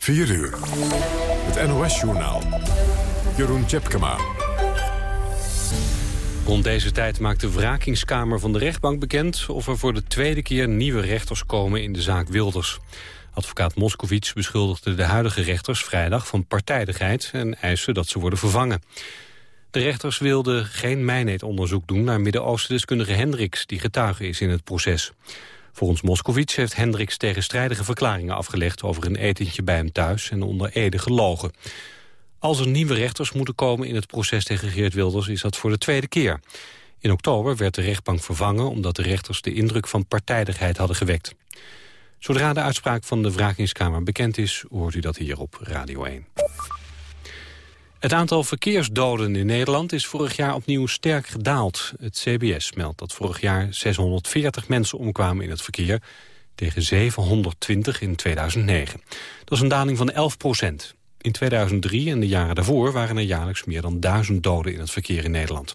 4 uur. Het NOS-journaal. Jeroen Tjepkema. Rond deze tijd maakt de wrakingskamer van de rechtbank bekend... of er voor de tweede keer nieuwe rechters komen in de zaak Wilders. Advocaat Moskowitz beschuldigde de huidige rechters vrijdag van partijdigheid... en eiste dat ze worden vervangen. De rechters wilden geen mijneetonderzoek doen naar Midden-Oosten-deskundige Hendricks... die getuige is in het proces. Volgens Moskowitz heeft Hendricks tegenstrijdige verklaringen afgelegd... over een etentje bij hem thuis en onder Ede gelogen. Als er nieuwe rechters moeten komen in het proces tegen Geert Wilders... is dat voor de tweede keer. In oktober werd de rechtbank vervangen... omdat de rechters de indruk van partijdigheid hadden gewekt. Zodra de uitspraak van de wrakingskamer bekend is... hoort u dat hier op Radio 1. Het aantal verkeersdoden in Nederland is vorig jaar opnieuw sterk gedaald. Het CBS meldt dat vorig jaar 640 mensen omkwamen in het verkeer... tegen 720 in 2009. Dat is een daling van 11 procent. In 2003 en de jaren daarvoor waren er jaarlijks meer dan duizend doden in het verkeer in Nederland.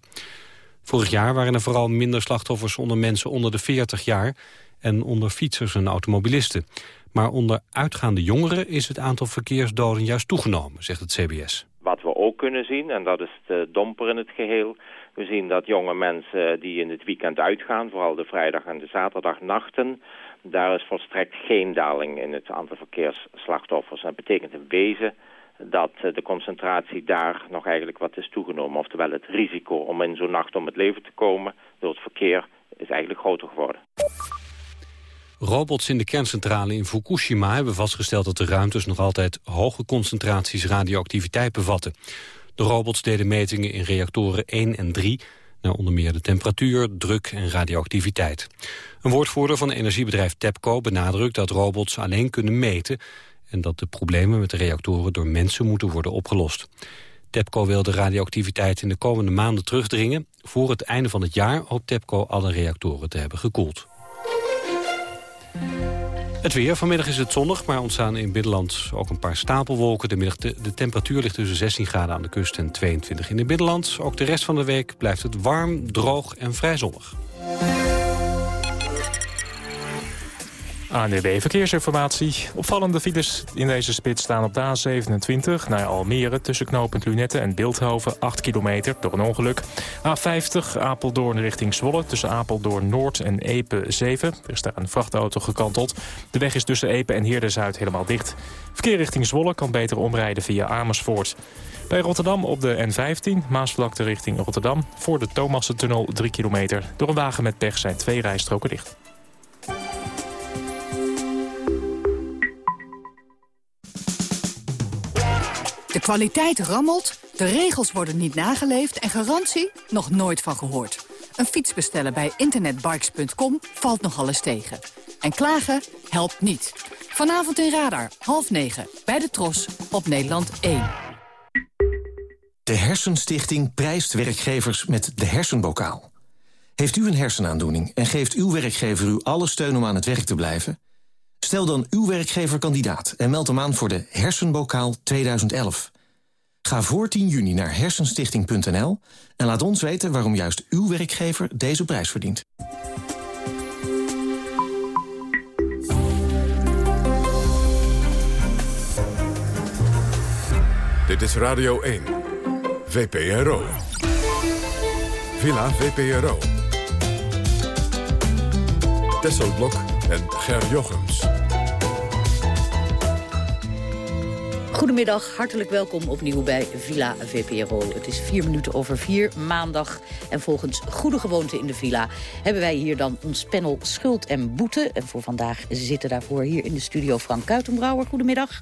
Vorig jaar waren er vooral minder slachtoffers onder mensen onder de 40 jaar... en onder fietsers en automobilisten. Maar onder uitgaande jongeren is het aantal verkeersdoden juist toegenomen, zegt het CBS. Wat we ook kunnen zien, en dat is de domper in het geheel... we zien dat jonge mensen die in het weekend uitgaan... vooral de vrijdag en de zaterdagnachten... daar is volstrekt geen daling in het aantal verkeersslachtoffers. Dat betekent in wezen dat de concentratie daar nog eigenlijk wat is toegenomen. Oftewel het risico om in zo'n nacht om het leven te komen door het verkeer is eigenlijk groter geworden. Robots in de kerncentrale in Fukushima hebben vastgesteld dat de ruimtes nog altijd hoge concentraties radioactiviteit bevatten. De robots deden metingen in reactoren 1 en 3 naar onder meer de temperatuur, druk en radioactiviteit. Een woordvoerder van energiebedrijf TEPCO benadrukt dat robots alleen kunnen meten en dat de problemen met de reactoren door mensen moeten worden opgelost. TEPCO wil de radioactiviteit in de komende maanden terugdringen. Voor het einde van het jaar hoopt TEPCO alle reactoren te hebben gekoeld. Het weer. Vanmiddag is het zonnig, maar ontstaan in binnenland ook een paar stapelwolken. De, de, de, temperatuur ligt tussen 16 graden aan de kust en 22 in het binnenland. Ook de rest van de week blijft het warm, droog en vrij zonnig. ANDB Verkeersinformatie. Opvallende files in deze spits staan op de A27 naar Almere... tussen knooppunt Lunette en Beeldhoven, 8 kilometer door een ongeluk. A50 Apeldoorn richting Zwolle tussen Apeldoorn Noord en Epe 7. Er is daar een vrachtauto gekanteld. De weg is tussen Epe en Heerden-Zuid helemaal dicht. Verkeer richting Zwolle kan beter omrijden via Amersfoort. Bij Rotterdam op de N15, Maasvlakte richting Rotterdam... voor de Thomassentunnel 3 kilometer. Door een wagen met pech zijn twee rijstroken dicht. De kwaliteit rammelt, de regels worden niet nageleefd en garantie nog nooit van gehoord. Een fiets bestellen bij internetbikes.com valt nogal eens tegen. En klagen helpt niet. Vanavond in Radar, half negen, bij de Tros, op Nederland 1. De Hersenstichting prijst werkgevers met de hersenbokaal. Heeft u een hersenaandoening en geeft uw werkgever u alle steun om aan het werk te blijven? Stel dan uw werkgever kandidaat en meld hem aan voor de Hersenbokaal 2011. Ga voor 10 juni naar hersenstichting.nl en laat ons weten waarom juist uw werkgever deze prijs verdient. Dit is Radio 1, VPRO. Villa VPRO. Tesselblok en Ger Jochems. Goedemiddag, hartelijk welkom opnieuw bij Villa VPRO. Het is vier minuten over vier, maandag. En volgens goede gewoonte in de Villa hebben wij hier dan ons panel Schuld en Boete. En voor vandaag zitten daarvoor hier in de studio Frank Kuitenbrouwer. Goedemiddag.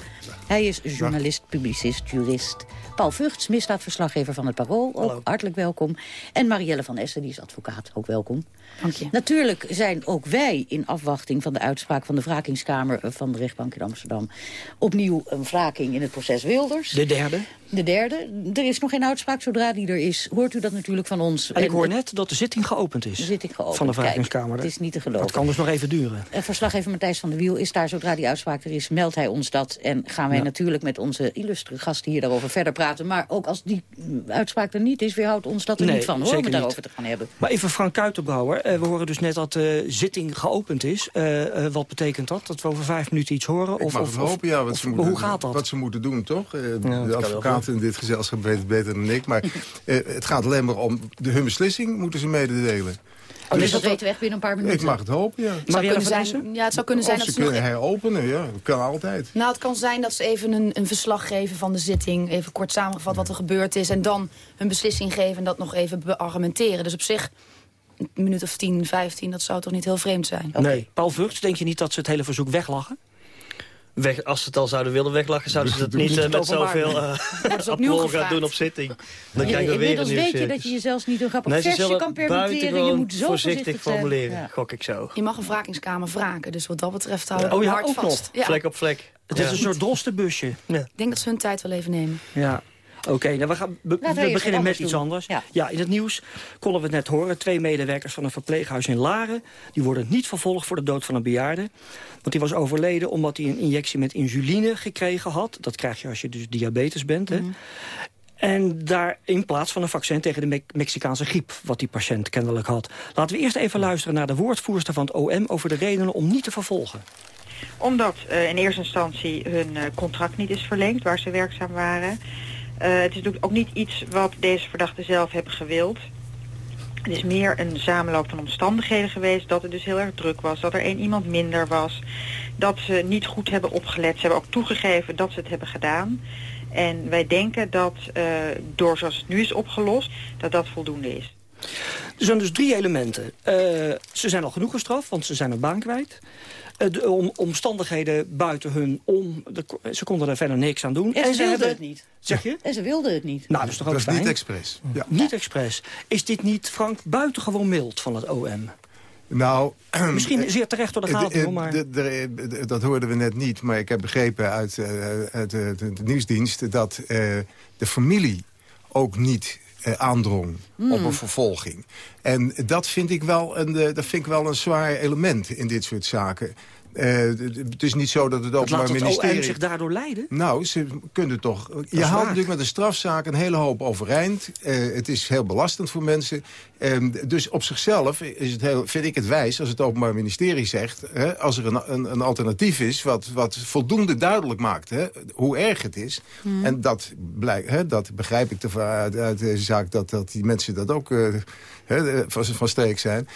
Hij is journalist, publicist, jurist. Paul Vugts, misdaadverslaggever van het Parool. Ook hartelijk welkom. En Marielle van Essen, die is advocaat. Ook welkom. Dank je. Natuurlijk zijn ook wij in afwachting van de uitspraak van de wrakingskamer van de rechtbank in Amsterdam. Opnieuw een wraking in het proces Wilders. De derde? De derde. Er is nog geen uitspraak. Zodra die er is, hoort u dat natuurlijk van ons. En ik hoor net dat de zitting geopend is. De zitting geopend. Van de Vrijheidskamer. Het is niet te geloven. Dat kan dus nog even duren. En verslaggever Matthijs van der Wiel is daar. Zodra die uitspraak er is, meldt hij ons dat. En gaan wij natuurlijk met onze illustre gasten hier daarover verder praten. Maar ook als die uitspraak er niet is, weerhoudt ons dat er niet van. Hoor, om het daarover te gaan hebben. Maar even Frank Kuitenbrouwer. Uh, we horen dus net dat de zitting geopend is. Uh, uh, wat betekent dat? Dat we over vijf minuten iets horen? Ik of, mag of, het hopen, ja. Wat of, ze moeten, hoe gaat dat? Wat ze moeten doen, toch? Ja, de advocaten in dit gezelschap weet het beter dan ik. Maar uh, het gaat alleen maar om de, hun beslissing moeten ze mededelen. Oh, dus dat weten we echt binnen een paar minuten? Ik mag het hopen, ja. Het zou kunnen zijn, ja, het zou kunnen zijn of dat ze, ze kunnen heropenen, ja. Dat kan altijd. Nou, het kan zijn dat ze even een, een verslag geven van de zitting. Even kort samengevat wat er gebeurd is. En dan hun beslissing geven en dat nog even beargumenteren. Dus op zich een minuut of 10, 15, dat zou toch niet heel vreemd zijn? Okay. Nee. Paul Vugts, denk je niet dat ze het hele verzoek weglachen? Weg, als ze het al zouden willen weglachen, zouden ze dat niet uh, met zoveel uh, applaus gaan doen op zitting. Dan krijgen we weer een nieuw weet je dat je jezelf niet een grappig nee, versje kan permitteren. Je moet zo voorzichtig formuleren, ja. gok ik zo. Je mag een wrakingskamer wraken, dus wat dat betreft houden we oh, ja, hard vast. Ja. Vlek op vlek. Het is een soort drostenbusje. Ja. Ik denk dat ze hun tijd wel even nemen. Ja. Oké, okay, nou we, gaan be we beginnen met iets doen. anders. Ja. ja. in het nieuws konden we het net horen. Twee medewerkers van een verpleeghuis in Laren... die worden niet vervolgd voor de dood van een bejaarde. Want die was overleden omdat hij een injectie met insuline gekregen had. Dat krijg je als je dus diabetes bent. Hè? Mm. En daar in plaats van een vaccin tegen de Me Mexicaanse griep... wat die patiënt kennelijk had. Laten we eerst even luisteren naar de woordvoerster van het OM... over de redenen om niet te vervolgen omdat uh, in eerste instantie hun uh, contract niet is verlengd waar ze werkzaam waren. Uh, het is ook niet iets wat deze verdachten zelf hebben gewild. Het is meer een samenloop van omstandigheden geweest dat het dus heel erg druk was. Dat er één iemand minder was. Dat ze niet goed hebben opgelet. Ze hebben ook toegegeven dat ze het hebben gedaan. En wij denken dat uh, door zoals het nu is opgelost, dat dat voldoende is. Er zijn dus drie elementen. Uh, ze zijn al genoeg gestraft, want ze zijn een baan kwijt. Uh, de om, omstandigheden buiten hun om. De, ze konden er verder niks aan doen. En, en ze, wilden het niet. Zeg je? En ze wilden het niet. Nou, dat is toch ook dat is fijn? niet expres. Ja. Niet expres. Is dit niet, Frank, buitengewoon mild van het OM? Nou, Misschien zeer terecht door de gaten, maar... De, de, de, dat hoorden we net niet, maar ik heb begrepen uit, uh, uit de, de, nieuwsdienst... dat uh, de familie ook niet uh, aandrong mm. op een vervolging. En dat vind, ik wel een, dat vind ik wel een zwaar element in dit soort zaken. Uh, het is niet zo dat het Openbaar Ministerie... Laat zich daardoor leiden? Nou, ze kunnen toch... Je haalt natuurlijk met een strafzaak een hele hoop overeind. Uh, het is heel belastend voor mensen. Uh, dus op zichzelf is het heel, vind ik het wijs als het Openbaar Ministerie zegt... Hè, als er een, een, een, alternatief is wat, wat voldoende duidelijk maakt hè, hoe erg het is. Hmm. En dat, hè, dat begrijp ik te, uit, uit, deze zaak, dat, dat die mensen dat ook hè, van, van streek zijn.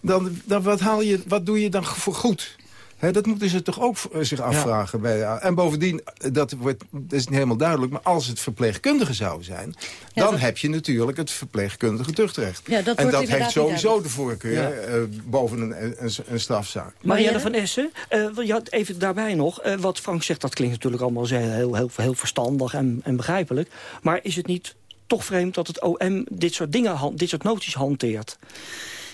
Dan, dan wat, haal je, wat doe je dan voor goed? He, dat moeten ze toch ook zich afvragen. Ja. Bij, en bovendien, dat, wordt, dat is niet helemaal duidelijk... maar als het verpleegkundige zou zijn... Ja, dan dat... heb je natuurlijk het verpleegkundige tuchtrecht. Ja, dat en dat heeft sowieso de voorkeur uh, boven een, een, een, strafzaak. Marianne van Essen, uh, je had even daarbij nog... Uh, wat Frank zegt, dat klinkt natuurlijk allemaal heel, heel, heel verstandig en, en begrijpelijk. Maar is het niet toch vreemd dat het OM dit soort dingen, dit soort noties hanteert?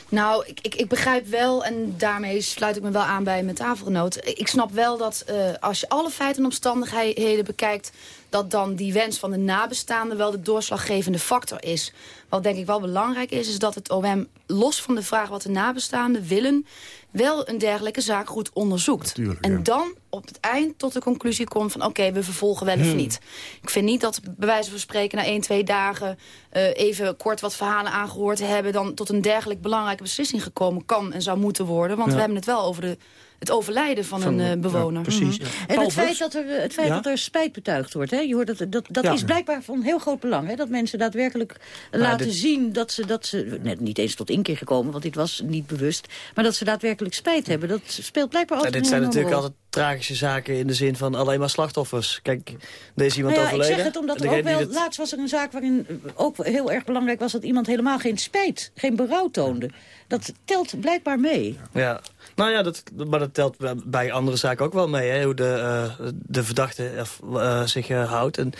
Nou, ik, ik, ik, begrijp wel, en daarmee sluit ik me wel aan bij mijn tafelgenoot. Ik snap wel dat uh, als je alle feiten en omstandigheden bekijkt... dat dan die wens van de nabestaanden wel de doorslaggevende factor is. Wat denk ik wel belangrijk is, is dat het OM los van de vraag wat de nabestaanden willen... wel een dergelijke zaak goed onderzoekt. En ja. dan op het eind tot de conclusie komt van... oké, okay, we vervolgen wel of hmm. niet. Ik vind niet dat bij wijze van spreken na één, twee dagen... Uh, even kort wat verhalen aangehoord hebben... dan tot een dergelijk belangrijke beslissing gekomen kan en zou moeten worden. Want ja. we hebben het wel over de het overlijden van, van een uh, bewoner. Ja, precies. Mm -hmm. En het feit, dat er, het feit ja? dat er spijt betuigd wordt, hè? Je hoort dat, dat, dat ja. is blijkbaar van heel groot belang. Hè? Dat mensen daadwerkelijk maar laten dit... zien dat ze, dat ze net niet eens tot inkeer gekomen, want dit was niet bewust, maar dat ze daadwerkelijk spijt hebben. Dat speelt blijkbaar altijd Dit zijn natuurlijk altijd tragische zaken in de zin van alleen maar slachtoffers. Kijk, er is iemand nou overleden. Ik zeg het omdat er ook wel, het... laatst was er een zaak waarin ook heel erg belangrijk was dat iemand helemaal geen spijt, geen berouw toonde. Dat telt blijkbaar mee. Ja, nou ja, dat, maar dat telt bij andere zaken ook wel mee. Hè, hoe de, uh, de verdachte uh, zich uh, houdt. En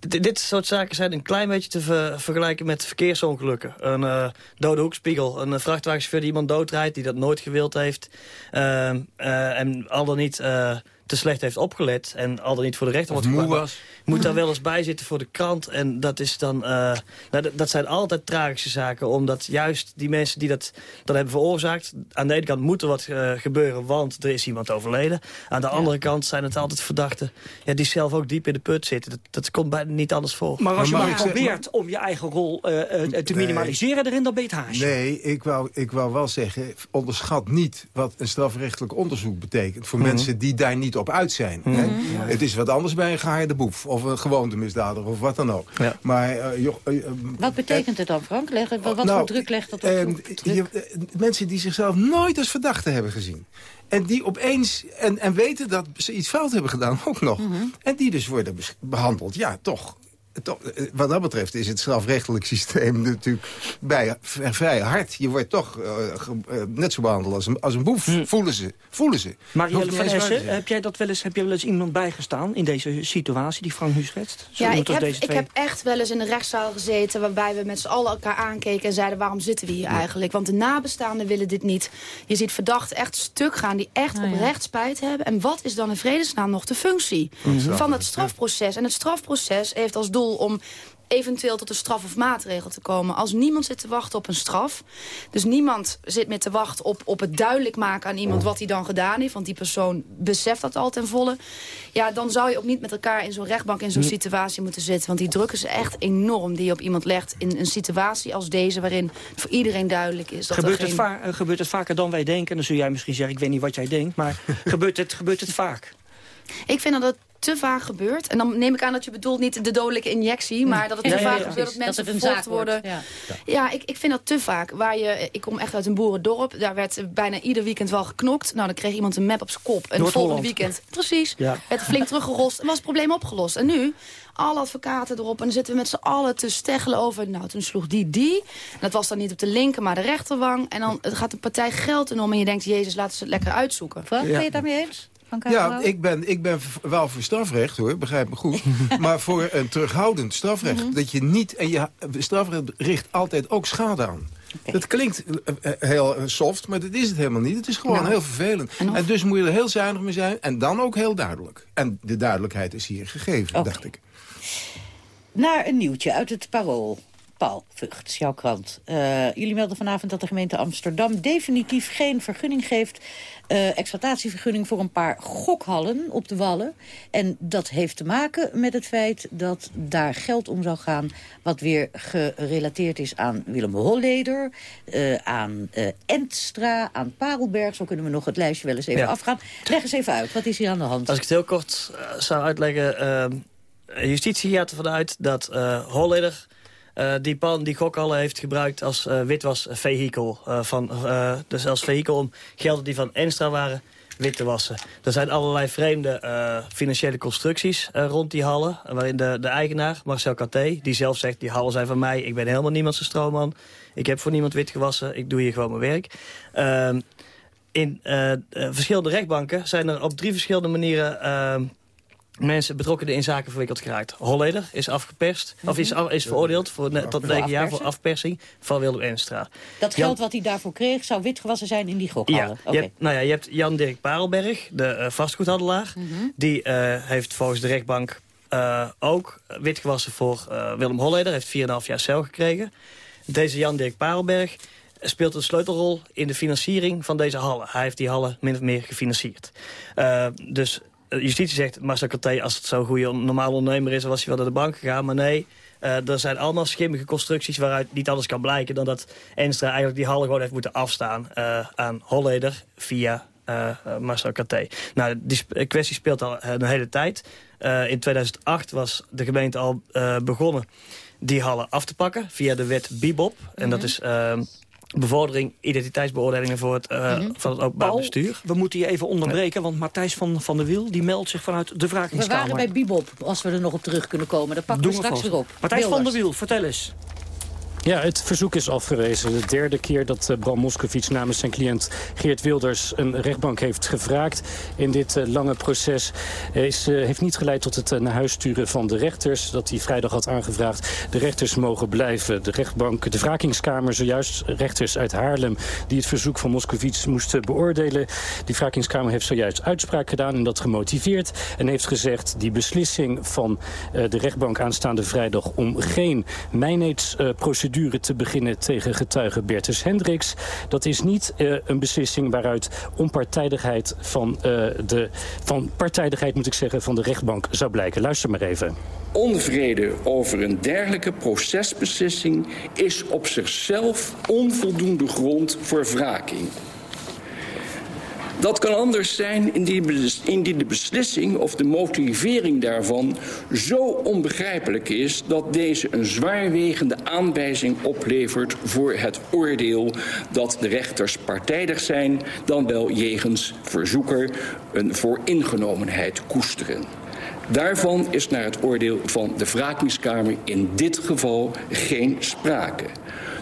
dit soort zaken zijn een klein beetje te ver, vergelijken met verkeersongelukken. Een dode hoekspiegel, een vrachtwagenchauffeur die iemand doodrijdt... die dat nooit gewild heeft. Ehm, en al dan niet te slecht heeft opgelet... en al dan niet voor de rechter wordt moe was. moet daar wel eens bij zitten voor de krant. En dat, is dan, uh, nou, dat zijn altijd tragische zaken. Omdat juist die mensen die dat, dat hebben veroorzaakt... aan de ene kant moet er wat uh, gebeuren, want er is iemand overleden. Aan de andere kant zijn het altijd verdachten... Ja, die zelf ook diep in de put zitten. Dat, dat komt bijna niet anders voor. Maar als je maar, probeert om je eigen rol uh, te minimaliseren erin, dan ben je het haasje. Nee, ik wou, ik wou wel zeggen, onderschat niet wat een strafrechtelijk onderzoek betekent... voor mhm. mensen die daar niet op uit zijn. hè? Mhm. Het is wat anders bij een gehaarde boef of een gewoontemisdadiger of wat dan ook. Maar, uh, joh, uh, wat betekent het dan, Frank? Leg, wat, wat nou, voor druk legt dat op? Je, mensen die zichzelf nooit als verdachte hebben gezien. En die opeens, en, en weten dat ze iets fout hebben gedaan ook nog. Mhm. En die dus worden behandeld, ja, toch eh, wat dat betreft is het strafrechtelijk systeem natuurlijk bij, vrij hard. Je wordt toch uh, net zo behandeld als een, als een boef. Hm. Voelen ze. Voelen ze. Marielle van Essen, heb jij dat wel eens, heb je wel eens iemand bijgestaan in deze situatie die Frank nu schetst? ja, ik heb, ik heb echt wel eens in de rechtszaal gezeten... waarbij we met z'n allen elkaar aankeken en zeiden... waarom zitten we hier eigenlijk? Want de nabestaanden willen dit niet. Je ziet verdachten echt stuk gaan die echt oh, oprecht spijt hebben. En wat is dan in vredesnaam nog de functie van het strafproces? En het strafproces heeft als doel om eventueel tot een straf of maatregel te komen. Als niemand zit te wachten op een straf... dus niemand zit meer te wachten op, op het duidelijk maken aan iemand... wat hij dan gedaan heeft, want die persoon beseft dat al ten volle... ja, dan zou je ook niet met elkaar in zo'n rechtbank in zo'n situatie moeten zitten. Want die druk is echt enorm die je op iemand legt... in een situatie als deze waarin voor iedereen duidelijk is... Dat gebeurt, geen... het gebeurt het vaker dan wij denken? Dan zul jij misschien zeggen, ik weet niet wat jij denkt... maar gebeurt, het, gebeurt het vaak? Ik vind dat het te vaak gebeurt. En dan neem ik aan dat je bedoelt niet de dodelijke injectie... maar dat het te vaak gebeurt dat mensen dat vervolgd worden. Ja, ja ik, ik vind dat te vaak. Waar je, ik kom echt uit een boerendorp. Daar werd bijna ieder weekend wel geknokt. Nou, dan kreeg iemand een map op zijn kop. En het volgende weekend, precies, ja. werd flink teruggerost. En was het probleem opgelost. En nu alle advocaten erop. En dan zitten we met z'n allen te steggelen over... nou, toen sloeg die die. En dat was dan niet op de linker, maar de rechterwang. En dan gaat de partij geld enorm. En je denkt, jezus, laten ze het lekker uitzoeken. Wat? Ben je het daarmee eens? Ja, ik ben, ik ben wel voor strafrecht, hoor, begrijp me goed. maar voor een terughoudend strafrecht. Mhm. Dat je niet, en je strafrecht richt altijd ook schade aan. Dat klinkt eh, eh, heel eh, soft, maar dat is het helemaal niet. Het is gewoon nou. heel vervelend. En, dus moet je er heel zuinig mee zijn. En dan ook heel duidelijk. En de duidelijkheid is hier gegeven, dacht ik. Naar een nieuwtje uit het Parool. Paul Vught, jouw krant. jullie melden vanavond dat de gemeente Amsterdam definitief geen vergunning geeft uh, exploitatievergunning voor een paar gokhallen op de Wallen. En dat heeft te maken met het feit dat daar geld om zou gaan... wat weer gerelateerd is aan Willem Holleder, uh, aan uh, Entstra, aan Parelberg. Zo kunnen we nog het lijstje wel eens even afgaan. Leg eens even uit, wat is hier aan de hand? Als ik het heel kort zou uitleggen... Justitie gaat ervan uit dat Holleder die pan die Gokhallen heeft gebruikt als uh, witwasvehikel. Uh, van, dus als vehikel om gelden die van Enstra waren wit te wassen. Er zijn allerlei vreemde financiële constructies rond die hallen. Waarin de, de eigenaar, Marcel Caté, die zelf zegt... die hallen zijn van mij, ik ben helemaal niemand zijn stroomman. Ik heb voor niemand wit gewassen, ik doe hier gewoon mijn werk. Ehm, in verschillende rechtbanken zijn er op drie verschillende manieren ehm, mensen betrokken in zaken verwikkeld geraakt. Holleder is afgeperst, of is, is veroordeeld voor, tot negen jaar voor afpersing van Willem Enstra. Dat geld wat hij daarvoor kreeg zou witgewassen zijn in die gokhallen? Ja, hebt, nou ja, je hebt Jan-Dirk Parelberg, de uh, vastgoedhandelaar. Mhm. Die uh, heeft volgens de rechtbank uh, ook witgewassen voor Willem Holleder. Heeft 4,5 jaar cel gekregen. Deze Jan-Dirk Parelberg speelt een sleutelrol in de financiering van deze hallen. Hij heeft die hallen min of meer gefinancierd. dus eh, justitie zegt, Marcel Carté, als het zo'n goede normale ondernemer is... was hij wel naar de bank gegaan. Maar nee, uh, er zijn allemaal schimmige constructies... waaruit niet alles kan blijken dan dat Enstra eigenlijk die hal gewoon heeft moeten afstaan... Uh, aan Holleder via uh, Marcel Carté. Nou, die kwestie speelt al een hele tijd. in 2008 was de gemeente al begonnen die hallen af te pakken... via de wet Bibop. En dat mhm. is ehm, bevordering, identiteitsbeoordelingen voor het, uh, mm -hmm. van het openbaar bestuur. We moeten je even onderbreken, want Matthijs van, van der Wiel... die meldt zich vanuit de wrakingskamer. We waren bij Bibop, als we er nog op terug kunnen komen. Dat pakken we straks weer op. Matthijs van der Wiel, vertel eens. Ja, het verzoek is afgewezen. De derde keer dat uh, Bram Moskowitz namens zijn cliënt Geert Wilders... een rechtbank heeft gevraagd in dit uh, lange proces. Is, uh, heeft niet geleid tot het naar huis sturen van de rechters... dat hij vrijdag had aangevraagd. De rechters mogen blijven. De rechtbank, de wrakingskamer, zojuist rechters uit Haarlem... die het verzoek van Moskowitz moesten beoordelen. Die wrakingskamer heeft zojuist uitspraak gedaan en dat gemotiveerd. En heeft gezegd, die beslissing van de rechtbank aanstaande vrijdag... om geen mijnheidsprocedure procedure te beginnen tegen getuige Bertus Hendricks. Dat is niet uh, een beslissing waaruit onpartijdigheid van, uh, de, van partijdigheid moet ik zeggen, van de rechtbank zou blijken. Luister maar even. Onvrede over een dergelijke procesbeslissing is op zichzelf onvoldoende grond voor wraking. Dat kan anders zijn indien de beslissing of de motivering daarvan zo onbegrijpelijk is dat deze een zwaarwegende aanwijzing oplevert voor het oordeel dat de rechters partijdig zijn, dan wel jegens verzoeker een vooringenomenheid koesteren. Daarvan is naar het oordeel van de wrakingskamer in dit geval geen sprake.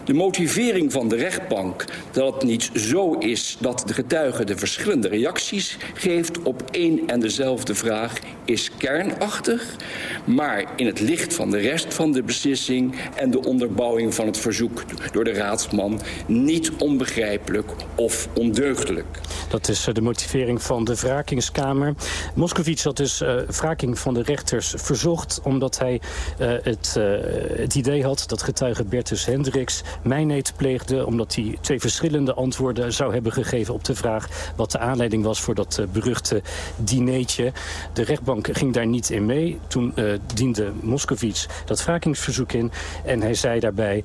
De motivering van de rechtbank dat het niet zo is dat de getuige de verschillende reacties geeft op één en dezelfde vraag is kernachtig, maar in het licht van de rest van de beslissing en de onderbouwing van het verzoek door de raadsman niet onbegrijpelijk of ondeugdelijk. Dat is eh, de motivering van de wrakingskamer. Moskovits had dus uh, wraking van de rechters verzocht... omdat hij uh, het, uh, het idee had dat getuige Bertus Hendricks mijnheid pleegde... omdat hij twee verschillende antwoorden zou hebben gegeven op de vraag... wat de aanleiding was voor dat beruchte dineetje. De rechtbank ging daar niet in mee. Toen diende Moskovits dat wrakingsverzoek in. En hij zei daarbij...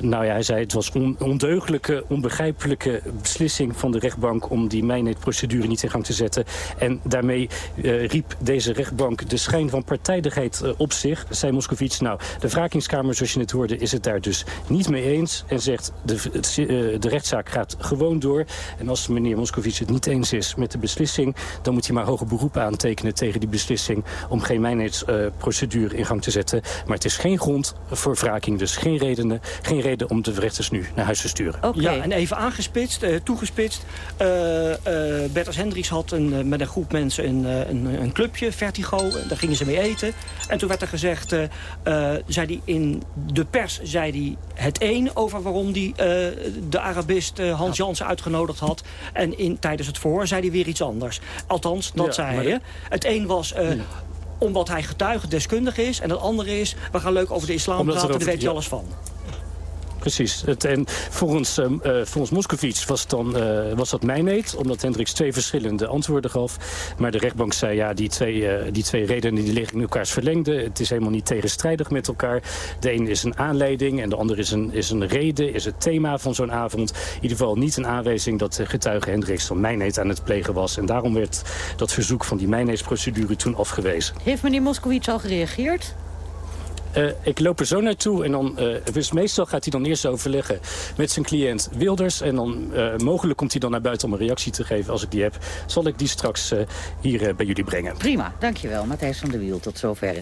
nou ja, hij zei het was on ondeugelijke, onbegrijpelijke beslissing van de rechtbank... om die mijnheidprocedure niet in gang te zetten. En daarmee riep deze rechtbank de schijn van partijdigheid op zich, zei Moskovits. Nou, de wrakingskamer, zoals je net hoorde, is het daar dus niet mee eens. En zegt, de, uh, de rechtszaak gaat gewoon door. En als meneer Moskovits het niet eens is met de beslissing... dan moet hij maar hoger beroep aantekenen tegen die beslissing... om geen mijnheidsprocedure in gang te zetten. Maar het is geen grond voor wraking, dus geen, redenen, geen reden om de rechters nu naar huis te sturen. Okay. Ja, en even aangespitst, toegespitst... Uh, Bertus Hendricks had een, uh, met een groep mensen een, uh, een, een, clubje, Vertigo. Daar gingen ze mee eten. En toen werd er gezegd, zei die in de pers zei hij het een... over waarom hij de Arabist Hans Jansen uitgenodigd had. En in, tijdens het verhoor zei hij weer iets anders. Althans, dat ja, zei hij. Het een was... Ja omdat hij getuigendeskundig is. En het andere is, we gaan leuk over de islam Omdat praten, daar weet je alles van. Precies. Het, en volgens, uh, volgens was, dan, uh, was dat mijnheid, omdat Hendricks twee verschillende antwoorden gaf. Maar de rechtbank zei, ja, die twee, uh, die twee redenen die liggen in elkaars verlengde. Het is helemaal niet tegenstrijdig met elkaar. De een is een aanleiding en de ander is een, is een reden, is het thema van zo'n avond. In ieder geval niet een aanwijzing dat getuige Hendricks van mijnheid aan het plegen was. En daarom werd dat verzoek van die mijnheidsprocedure toen afgewezen. Heeft meneer Moskovits al gereageerd? Uh, ik loop er zo naartoe en dan, uh, dus meestal gaat hij dan eerst overleggen met zijn cliënt Wilders. En dan uh, mogelijk komt hij dan naar buiten om een reactie te geven. Als ik die heb, zal ik die straks hier bij jullie brengen. Prima, dankjewel. Matthijs van der Wiel, tot zover.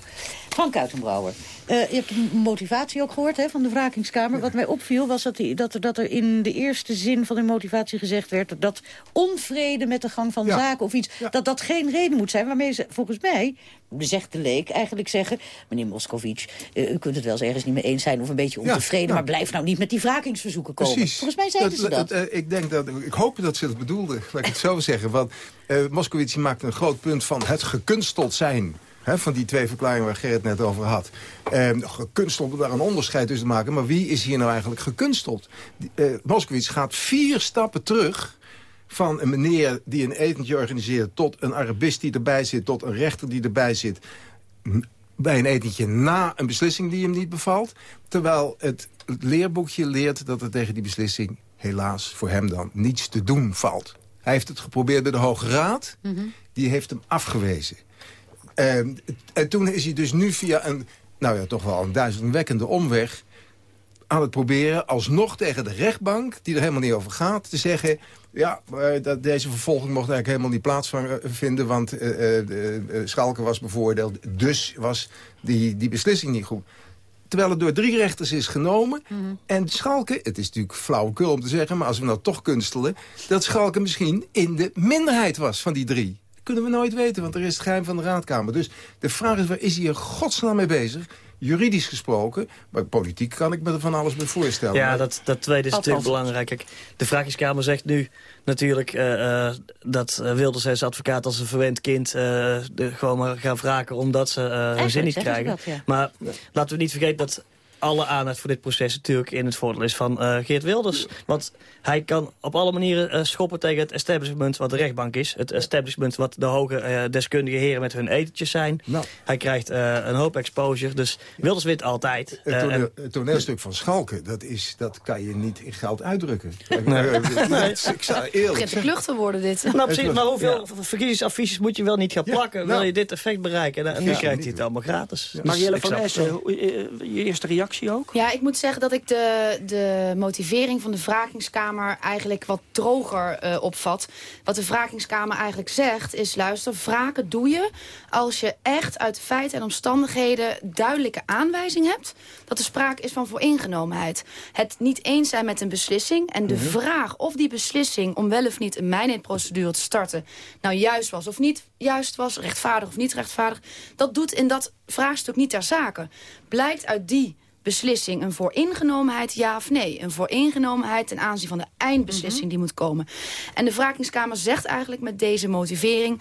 Frank Uitenbrouwer, uh, je hebt de motivatie ook gehoord hè, van de wrakingskamer. Wat mij opviel was dat, die, dat, er, dat er in de eerste zin van de motivatie gezegd werd... dat onvrede met de gang van ja. zaken of iets, ja. dat dat geen reden moet zijn. Waarmee ze volgens mij, zegt de leek, eigenlijk zeggen... meneer Moscovici, uh, u kunt het wel eens ergens niet mee eens zijn... of een beetje ontevreden, ja, maar blijf nou niet met die wrakingsverzoeken komen. Precies. Volgens mij zeiden dat, ze dat. dat uh, ik, denk dat. ik hoop dat ze het bedoelden, laat ik het zo zeggen. Want Moscovici maakt een groot punt van het gekunsteld zijn van die twee verklaringen waar Gerrit net over had. Eh, gekunsteld om daar een onderscheid tussen te maken. Maar wie is hier nou eigenlijk gekunsteld? Moskowitz gaat vier stappen terug van een meneer die een etentje organiseert... tot een Arabist die erbij zit, tot een rechter die erbij zit... bij een etentje na een beslissing die hem niet bevalt. Terwijl het, het leerboekje leert dat er tegen die beslissing... helaas voor hem dan niets te doen valt. Hij heeft het geprobeerd bij de Hoge Raad. Mm -hmm. Die heeft hem afgewezen. Uh, en toen is hij dus nu via een, nou ja, toch wel een duizendwekkende omweg aan het proberen alsnog tegen de rechtbank, die er helemaal niet over gaat, te zeggen... ja, dat deze vervolging mocht eigenlijk helemaal niet plaatsvinden... want uh, uh, Schalke was bevoordeeld, dus was die, die beslissing niet goed. terwijl het door drie rechters is genomen. Mhm. En Schalke, het is natuurlijk flauwekul om te zeggen... maar als we nou toch kunstelen... dat Schalke misschien in de minderheid was van die drie. Dat kunnen we nooit weten, want er is het geheim van de raadkamer. Dus de vraag is, waar is hij er godsnaam mee bezig juridisch gesproken. Maar politiek kan ik me er van alles bij voorstellen. Ja, dat, dat tweede is natuurlijk belangrijk. Kijk, de Vragingskamer zegt nu natuurlijk uh, uh, dat uh, Wilders als advocaat als een verwend kind de, gewoon maar gaan vragen omdat ze hun zin niet krijgen. Maar laten we niet vergeten dat alle aandacht voor dit proces natuurlijk in het voordeel is van uh, Geert Wilders. Want hij kan op alle manieren uh, schoppen tegen het establishment wat de rechtbank is. Het establishment wat de hoge uh, deskundige heren met hun etentjes zijn. Nou. Hij krijgt een hoop exposure, dus Wilders wint altijd. Het, toneel, het toneelstuk van Schalke, dat, is, dat kan je niet in geld uitdrukken. Nee. ik zou eerlijk Het begint te worden dit. Nou, precies, maar hoeveel ja. verkiezingsaffiches moet je wel niet gaan plakken? Wil nou. je dit effect bereiken? En, nu krijgt hij het allemaal gratis. Dus Marielle van Essen, je eerste reactie? Ook? Ja, ik moet zeggen dat ik de, de motivering van de Vragingskamer eigenlijk wat droger uh, opvat. Wat de Vragingskamer eigenlijk zegt is, luister, wraken doe je als je echt uit feiten en omstandigheden duidelijke aanwijzing hebt dat er sprake is van vooringenomenheid. Het niet eens zijn met een beslissing en de mhm. vraag of die beslissing om wel of niet een mijnheidprocedure te starten nou juist was of niet juist was, rechtvaardig of niet rechtvaardig, dat doet in dat vraagstuk niet ter zake. Blijkt uit die beslissing een vooringenomenheid, ja of nee? Een vooringenomenheid ten aanzien van de eindbeslissing mhm. die moet komen. En de Vragingskamer zegt eigenlijk met deze motivering...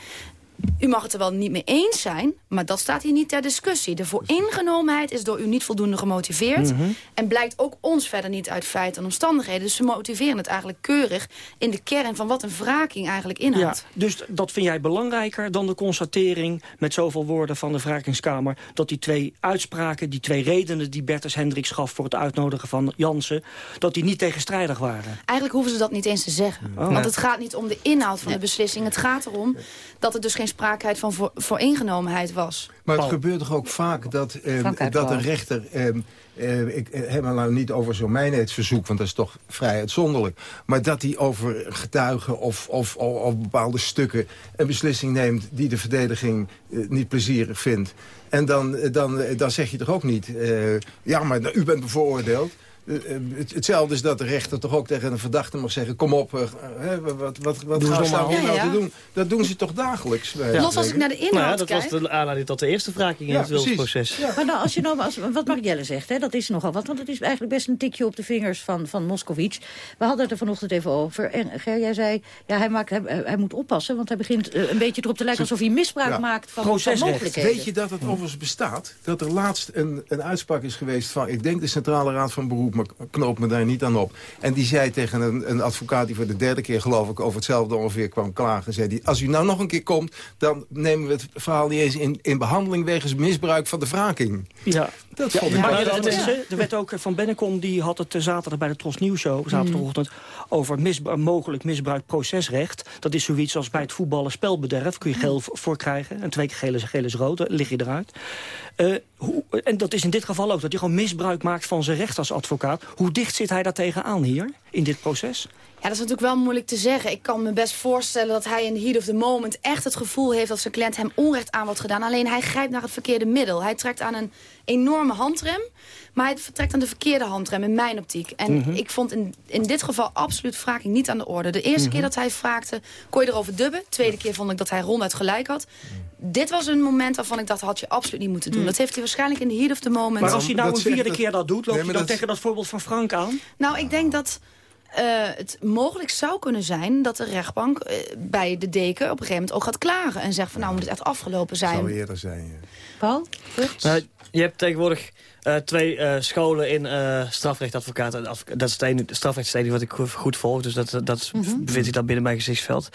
U mag het er wel niet mee eens zijn, maar dat staat hier niet ter discussie. De vooringenomenheid is door u niet voldoende gemotiveerd... Mhm. en blijkt ook ons verder niet uit feiten en omstandigheden. Dus ze motiveren het eigenlijk keurig in de kern van wat een wraking eigenlijk inhoudt. Ja, dus dat vind jij belangrijker dan de constatering... met zoveel woorden van de wrakingskamer... dat die twee uitspraken, die twee redenen die Bertus Hendricks gaf... voor het uitnodigen van Jansen, dat die niet tegenstrijdig waren? Eigenlijk hoeven ze dat niet eens te zeggen. Oh. Want het gaat niet om de inhoud van de beslissing. Het gaat erom dat er dus geen sprake van voor, vooringenomenheid was. Maar het gebeurt toch ook vaak dat, eh, dat een rechter... Ehm, eh, ik eh, heb het nou niet over zo'n mijnheidsverzoek, want dat is toch vrij uitzonderlijk. Maar dat hij over getuigen of, of, of, bepaalde stukken een beslissing neemt... die de verdediging eh, niet plezierig vindt. En dan, dan, dan zeg je toch ook niet... ja, maar u bent bevooroordeeld. Eh, eh, hetzelfde is dat de rechter toch ook tegen een verdachte mag zeggen... kom op, uh, wat, wat, wat gaan we nou ja, te doen? Dat doen ze toch dagelijks? Los als ik naar de inhoud nou Dat was de aanleiding tot de eerste vraking in het wilsproces. Maar nou, als je nou, als, wat Marielle zegt, hè, dat is nogal wat. Want het is eigenlijk best een tikje op de vingers van, van Moscovic. We hadden het er vanochtend even over. En Ger, jij zei, ja, hij, maakt, hij, hij moet oppassen... want hij begint een beetje erop te lijken alsof hij misbruik maakt van, van mogelijkheden. Weet je dat het overigens bestaat? Dat er laatst een, een uitspraak is geweest van... ik denk de Centrale Raad van Beroep maar knoop me daar niet aan op. En die zei tegen een, een advocaat die voor de derde keer geloof ik over hetzelfde ongeveer kwam klagen. Zei die, als u nou nog een keer komt, dan nemen we het verhaal niet eens in, in behandeling wegens misbruik van de wraking. Ja, dat vond ik maar dat is, Er werd ook van Bennekom, die had het zaterdag bij de Tros Nieuws Show, zaterdagochtend, over mogelijk misbruik procesrecht. Dat is zoiets als bij het voetballen spelbederf. Kun je geel voor krijgen. En twee keer geel is, geel is rood, lig je eruit. Uh, hoe, en dat is in dit geval ook, dat hij gewoon misbruik maakt van zijn recht als advocaat. Hoe dicht zit hij daar tegenaan hier, in dit proces? Ja, dat is natuurlijk wel moeilijk te zeggen. Ik kan me best voorstellen dat hij in de heat of the moment echt het gevoel heeft dat zijn cliënt hem onrecht aan wordt gedaan. Alleen hij grijpt naar het verkeerde middel. Hij trekt aan een enorme handrem, maar hij vertrekt aan de verkeerde handrem in mijn optiek. En mhm. ik vond in, in dit geval absoluut wraking niet aan de orde. De eerste mhm. keer dat hij vraagde, kon je erover dubben. De tweede keer vond ik dat hij ronduit gelijk had. Dit was een moment waarvan ik dacht, had je absoluut niet moeten doen. Mhm. Dat heeft hij waarschijnlijk in de heat of the moment... Maar als hij nou een vierde keer dat doet, loop je dan tegen dat voorbeeld van Frank aan? Nou, ik denk dat... Uh, het mogelijk zou kunnen zijn dat de rechtbank uh, bij de deken op een gegeven moment ook gaat klagen. En zegt van nou moet het echt afgelopen zijn. zou eerder zijn, ja. Paul? Nou, je hebt tegenwoordig twee uh, scholen in uh, strafrechtadvocaat. Dat is de strafrechtstudie wat ik goed volg. Dus dat, dat mm -hmm. bevindt zich dan binnen mijn gezichtsveld.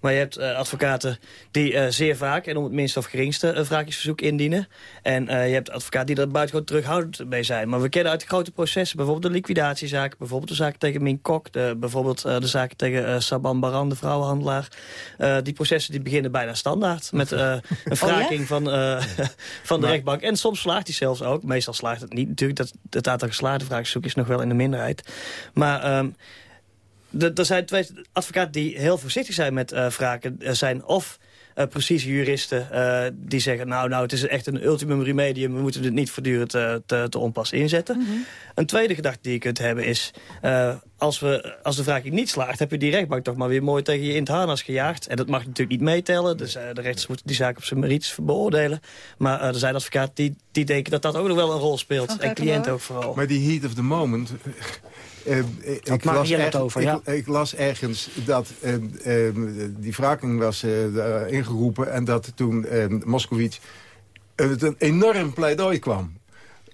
maar je hebt advocaten die zeer vaak... en om het minste of geringste een indienen. En je hebt advocaten die er buitengewoon terughoudend mee zijn. Maar we kennen uit de grote processen... bijvoorbeeld de liquidatiezaak... bijvoorbeeld de zaak tegen Min Kok... De, bijvoorbeeld de zaken tegen Saban Baran, de vrouwenhandelaar. die processen die beginnen bijna standaard... met een wraking oh, van, van de rechtbank. En soms slaagt hij zelfs ook Meestal slaagt het niet natuurlijk. Dat, het aantal geslaagde vraagzoek is nog wel in de minderheid. Maar... Um, er zijn twee advocaten die heel voorzichtig zijn met uh, vragen. Er zijn of uh, precieze juristen uh, die zeggen... nou, nou, het is echt een ultimum remedium, we moeten dit niet voortdurend te, te, te onpas inzetten. Mhm. Een tweede gedachte die je kunt hebben is... Uh, als, we, als de vraag niet slaagt, heb je die rechtbank toch maar weer mooi tegen je in het harnas gejaagd. En dat mag natuurlijk niet meetellen, dus de rechters moeten die zaak op zijn merites beoordelen. Maar er zijn advocaten die, die denken dat dat ook nog wel een rol speelt. En cliënten ook vooral. Maar die heat of the moment... Uh, ik, las ergens, over, ja. ik, las ergens dat uh, uh, die wraking was ingeroepen... en dat toen Moskowitz het een enorm pleidooi kwam.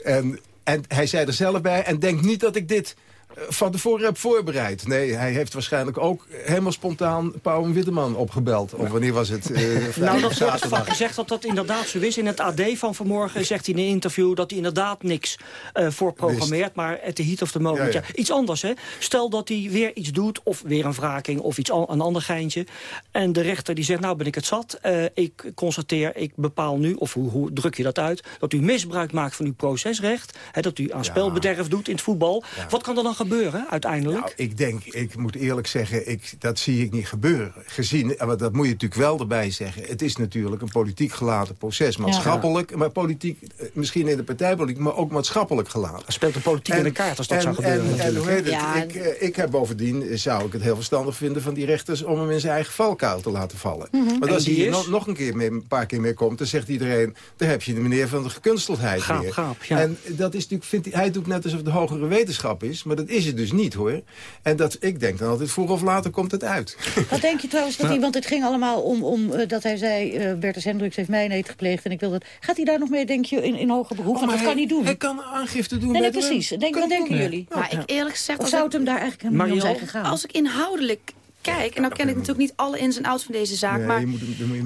En, en hij zei er zelf bij... en denk niet dat ik dit van tevoren heb voorbereid. Nee, hij heeft waarschijnlijk ook helemaal spontaan Pauw en Witteman opgebeld. Of wanneer was het? Uh, nou, dat wordt van gezegd dat dat inderdaad zo is. In het AD van vanmorgen zegt hij in een interview dat hij inderdaad niks uh, voor programmeert. Maar at the heat of the moment. Ja, Iets anders, hè. Stel dat hij weer iets doet, of weer een wraking, of iets een ander geintje. En de rechter die zegt, nou ben ik het zat. Uh, ik constateer, ik bepaal nu, of hoe, hoe, druk je dat uit... dat u misbruik maakt van uw procesrecht. Hè, dat u aan spelbederf doet in het voetbal. Wat kan er dan gebeuren? uiteindelijk? Nou, ik denk, ik moet eerlijk zeggen, ik, dat zie ik niet gebeuren. Gezien, maar dat moet je natuurlijk wel erbij zeggen. Het is natuurlijk een politiek gelaten proces. Maatschappelijk, maar politiek, eh, misschien in de partijpolitiek, maar ook maatschappelijk gelaten. Speelt de politiek in de kaart als dat zou gebeuren. En, hoe heet het? Ik, eh, ik heb bovendien, zou ik het heel verstandig vinden van die rechters... om hem in zijn eigen valkuil te laten vallen. Mm Want als hij hier nog, nog een, keer mee, een paar keer meer komt... dan zegt iedereen, daar heb je de meneer van de gekunsteldheid gaap, weer. Gaap, ja. En dat is natuurlijk, vindt hij, hij doet net alsof het de hogere wetenschap is... maar dat is het dus niet, hoor. En dat, ik denk dan altijd, vroeg of later komt het uit. Wat denk je trouwens dat hij, want het ging allemaal om, om uh, dat hij zei... Uh, Bertus Hendricks heeft mij niet gepleegd en ik wil dat... Gaat hij daar nog mee, denk je, in, in hoger beroep? Oh, want dat kan hij doen. Hij kan aangifte doen. Nee, nee precies. Denk, wat denken jullie? Maar ik eerlijk gezegd... Of zou het hem daar eigenlijk helemaal niet om zijn gegaan? Als ik inhoudelijk kijk, en nou ken ik natuurlijk niet alle ins en outs van deze zaak... maar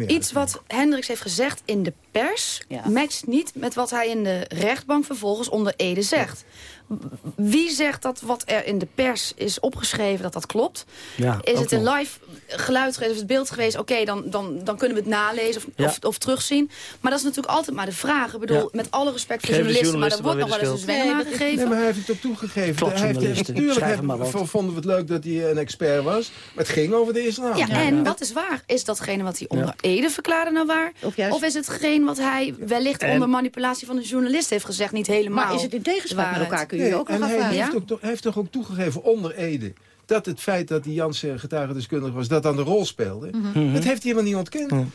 iets wat Hendricks heeft gezegd in de pers... matcht niet met wat hij in de rechtbank vervolgens onder Ede zegt wie zegt dat wat er in de pers is opgeschreven, dat dat klopt? Ja, is het een live geluid geweest of het beeld geweest? Oké, dan, dan, dan kunnen we het nalezen of, of, of, terugzien. Maar dat is natuurlijk altijd maar de vraag. Ik bedoel, met alle respect voor journalisten, maar er wordt nog wel eens een zwengel aangegeven. Nee, maar hij heeft het ook toegegeven. Hij heeft, natuurlijk vonden we het leuk dat hij een expert was. Maar het ging over de islam. Ja, en wat is waar? Is datgene wat hij onder Ede verklaarde nou waar? Of, is hetgeen wat hij wellicht onder manipulatie van een journalist heeft gezegd niet helemaal Maar is het in tegenspraak met elkaar? Kun je ook en hij heeft, ook, heeft toch ook toegegeven onder Ede dat het feit dat die Jansen getuigendeskundige was... dat dan de rol speelde. Mhm. Dat heeft hij helemaal niet ontkend. En,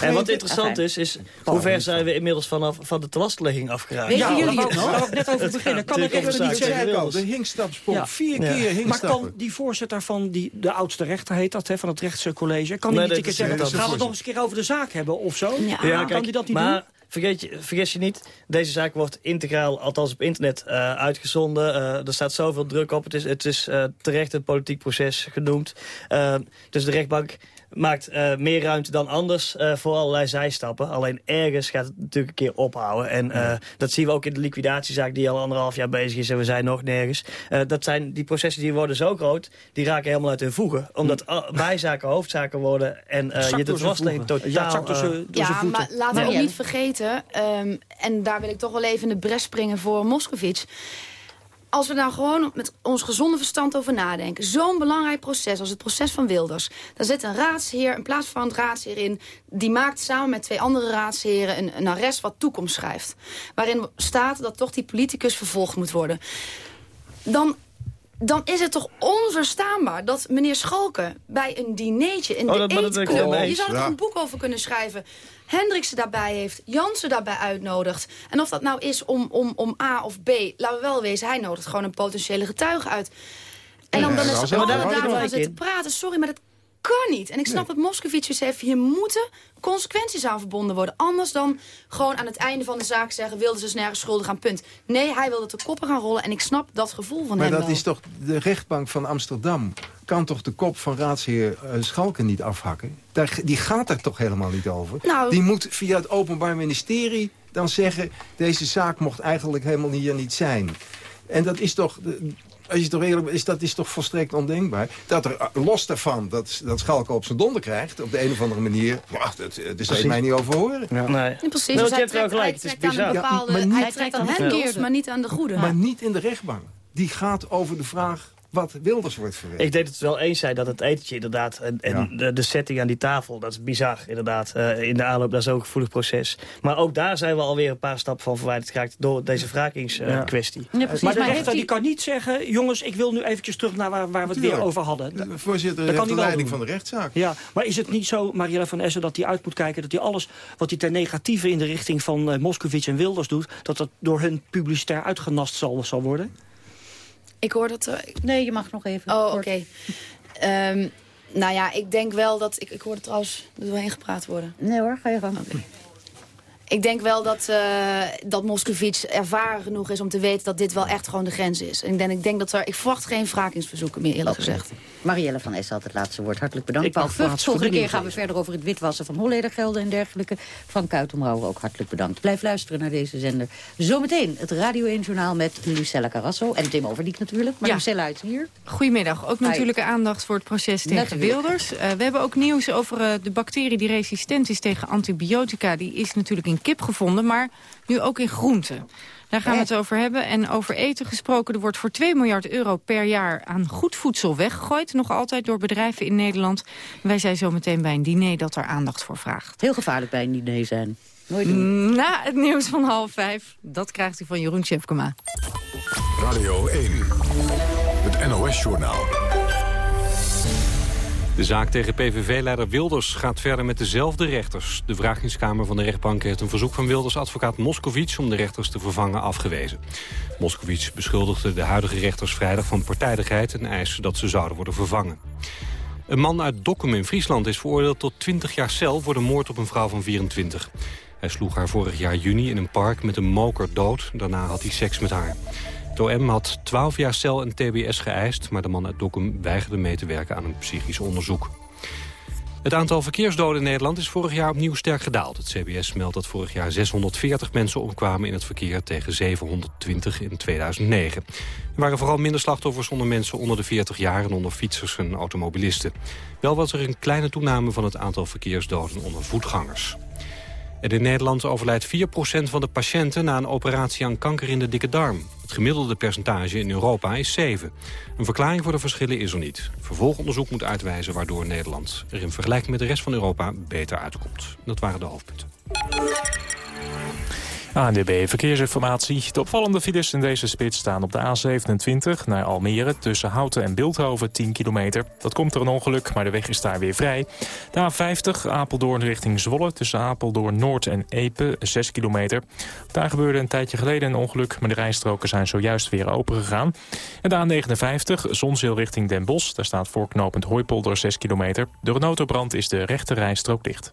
en, wat interessant is, is hoe ver zijn we inmiddels vanaf, van de telastlegging afgeraakt? Weten ja, jullie het nog? Daar net over beginnen. Kan ik even niet zeggen? De hinkstapsprong, ja. vier keer hinkstappen. Maar kan die voorzitter van die, de oudste rechter, heet dat, hè, van het rechtscollege... kan die niet een keer zeggen, gaan we het nog eens een keer over de zaak hebben of zo? Ja, kan die dat niet doen? Vergeet je, vergis je niet, deze zaak wordt integraal, althans op internet, uh, uitgezonden. Uh, er staat zoveel druk op. Het is, het is uh, terecht een politiek proces genoemd. dus de rechtbank maakt uh, meer ruimte dan anders uh, voor allerlei zijstappen. Alleen ergens gaat het natuurlijk een keer ophouden. En uh, dat zien we ook in de liquidatiezaak die al anderhalf jaar bezig is en we zijn nog nergens. dat zijn, die processen die worden zo groot, die raken helemaal uit hun voegen. Omdat bijzaken hoofdzaken worden en je de dwarslegging totaal... Ja, tussen, ja maar laten we ook niet vergeten, um, en daar wil ik toch wel even in de bres springen voor Moscovici als we nou gewoon met ons gezonde verstand over nadenken... zo'n belangrijk proces als het proces van Wilders... daar zit een raadsheer, in plaats van het raadsheer in... die maakt samen met twee andere raadsheren een, een arrest wat toekomst schrijft. Waarin staat dat toch die politicus vervolgd moet worden. Dan dan is het toch onverstaanbaar dat meneer Schalken bij een dinertje in oh, de eetclub... je zou er een boek over kunnen schrijven... Hendriksen daarbij heeft, Jansen daarbij uitnodigt. En of dat nou is om, om, om A of B, laten we wel wezen... hij nodigt gewoon een potentiële getuige uit. En dan, dan is het alle daarvan zitten praten. Sorry, maar dat kan niet. En ik snap dat Moscovici zegt, hier moeten consequenties aan verbonden worden. Anders dan gewoon aan het einde van de zaak zeggen... wilden ze nergens schuldig aan, punt. Nee, hij wilde de koppen gaan rollen en ik snap dat gevoel van hem Maar dat is toch de rechtbank van Amsterdam... kan toch de kop van raadsheer uh, Schalken niet afhakken? Daar, die gaat er toch helemaal niet over? Nou, die moet via het Openbaar Ministerie dan zeggen... deze zaak mocht eigenlijk helemaal hier niet zijn. En dat is toch als je toch eerlijk is, dat is toch volstrekt ondenkbaar. Dat er, eh, los daarvan, dat, dat Schalke op zijn donder krijgt, op de een of andere manier, wacht, het, het is mij niet over horen. Ja. Nee. precies, nou, dus hij trekt, gelijk. het is bizar. Bepaalde, ja, maar niet, hij trekt aan hendels, maar niet aan de goede. Maar niet in de rechtbank. Die gaat over de vraag wat Wilders wordt verweten. Ik denk dat het wel eens zijn dat het etentje inderdaad... en, en de, de, setting aan die tafel, dat is bizar inderdaad. Uh, in de aanloop naar zo'n gevoelig proces. Maar ook daar zijn we alweer een paar stappen van verwijderd geraakt... door deze wrakingskwestie. Uh, ja. maar de rechter die kan niet zeggen... jongens, ik wil nu eventjes terug naar waar, waar we het weer over hadden. De voorzitter heeft de leiding van de rechtszaak. Ja, maar is het niet zo, Marielle van Essen, dat hij uit moet kijken... dat hij alles wat hij ten negatieve in de richting van uh, Moscovici en Wilders doet... dat dat door hun publicitair uitgenast zal, zal worden? Ik hoor dat... Uh, nee, je mag nog even. Oh, oké. Okay. Um, nou ja, ik denk wel dat... Ik, ik hoorde trouwens er doorheen gepraat worden. Nee hoor, ga je gang. Okay. Ik denk wel dat, uh, dat Moscovici ervaren genoeg is om te weten dat dit wel echt gewoon de grens is. En ik denk, ik denk dat er, ik verwacht geen wrakingsverzoeken meer eerlijk okay. gezegd. Marielle van Es had het laatste woord. Hartelijk bedankt. Paul Vught, volgende keer gaan we verder over het witwassen van Holledergelden en dergelijke. Van Kuitenbrouwer ook hartelijk bedankt. Blijf luisteren naar deze zender. Zometeen het Radio 1 Journaal met Lucella Carrasso en Tim Overdiek natuurlijk. Maar ja. Lucella uit hier. Goedemiddag. Ook natuurlijke aandacht voor het proces tegen natuurlijk. Wilders. Uh, we hebben ook nieuws over uh, de bacterie die resistent is tegen antibiotica. Die is natuurlijk in kip gevonden, maar nu ook in groenten. Daar gaan we het over hebben. En over eten gesproken, er wordt voor 2 miljard euro per jaar aan goed voedsel weggegooid. Nog altijd door bedrijven in Nederland. Wij zijn zo meteen bij een diner dat er aandacht voor vraagt. Heel gevaarlijk bij een diner zijn. Nooit doen. Na het nieuws van half vijf, dat krijgt u van Jeroen Tjepkema. Radio 1, het NOS-journaal. De zaak tegen PVV-leider Wilders gaat verder met dezelfde rechters. De vragingskamer van de rechtbank heeft een verzoek van Wilders advocaat Moscovici om de rechters te vervangen afgewezen. Moscovici beschuldigde de huidige rechters vrijdag van partijdigheid en eiste dat ze zouden worden vervangen. Een man uit Dokkum in Friesland is veroordeeld tot 20 jaar cel voor de moord op een vrouw van 24. Hij sloeg haar vorig jaar juni in een park met een moker dood. Daarna had hij seks met haar. Het OM had 12 jaar cel en tbs geëist... maar de man uit Dokkum weigerde mee te werken aan een psychisch onderzoek. Het aantal verkeersdoden in Nederland is vorig jaar opnieuw sterk gedaald. Het CBS meldt dat vorig jaar 640 mensen omkwamen in het verkeer... tegen 720 in 2009. Er waren vooral minder slachtoffers onder mensen onder de 40 jaar... en onder fietsers en automobilisten. Wel was er een kleine toename van het aantal verkeersdoden onder voetgangers. In Nederland overlijdt 4% van de patiënten na een operatie aan kanker in de dikke darm. Het gemiddelde percentage in Europa is 7. Een verklaring voor de verschillen is er niet. Vervolgonderzoek moet uitwijzen waardoor Nederland er in vergelijking met de rest van Europa beter uitkomt. Dat waren de hoofdpunten. ANDB Verkeersinformatie. De opvallende files in deze spits staan op de A27 naar Almere... tussen Houten en Beeldhoven 10 kilometer. Dat komt er een ongeluk, maar de weg is daar weer vrij. De A50 Apeldoorn richting Zwolle tussen Apeldoorn Noord en Epe 6 kilometer. Daar gebeurde een tijdje geleden een ongeluk... maar de rijstroken zijn zojuist weer opengegaan. En de A59 Zonzeel richting Den Bosch. Daar staat voorknopend Hooipolder 6 kilometer. Door een autobrand is de rechte rijstrook dicht.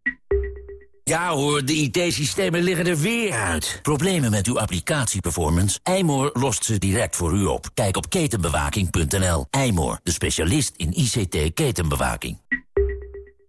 Ja hoor, de IT-systemen liggen er weer uit. Problemen met uw applicatieperformance? Eymoor lost ze direct voor u op. Kijk op ketenbewaking.nl. Eymoor, de specialist in ICT-ketenbewaking.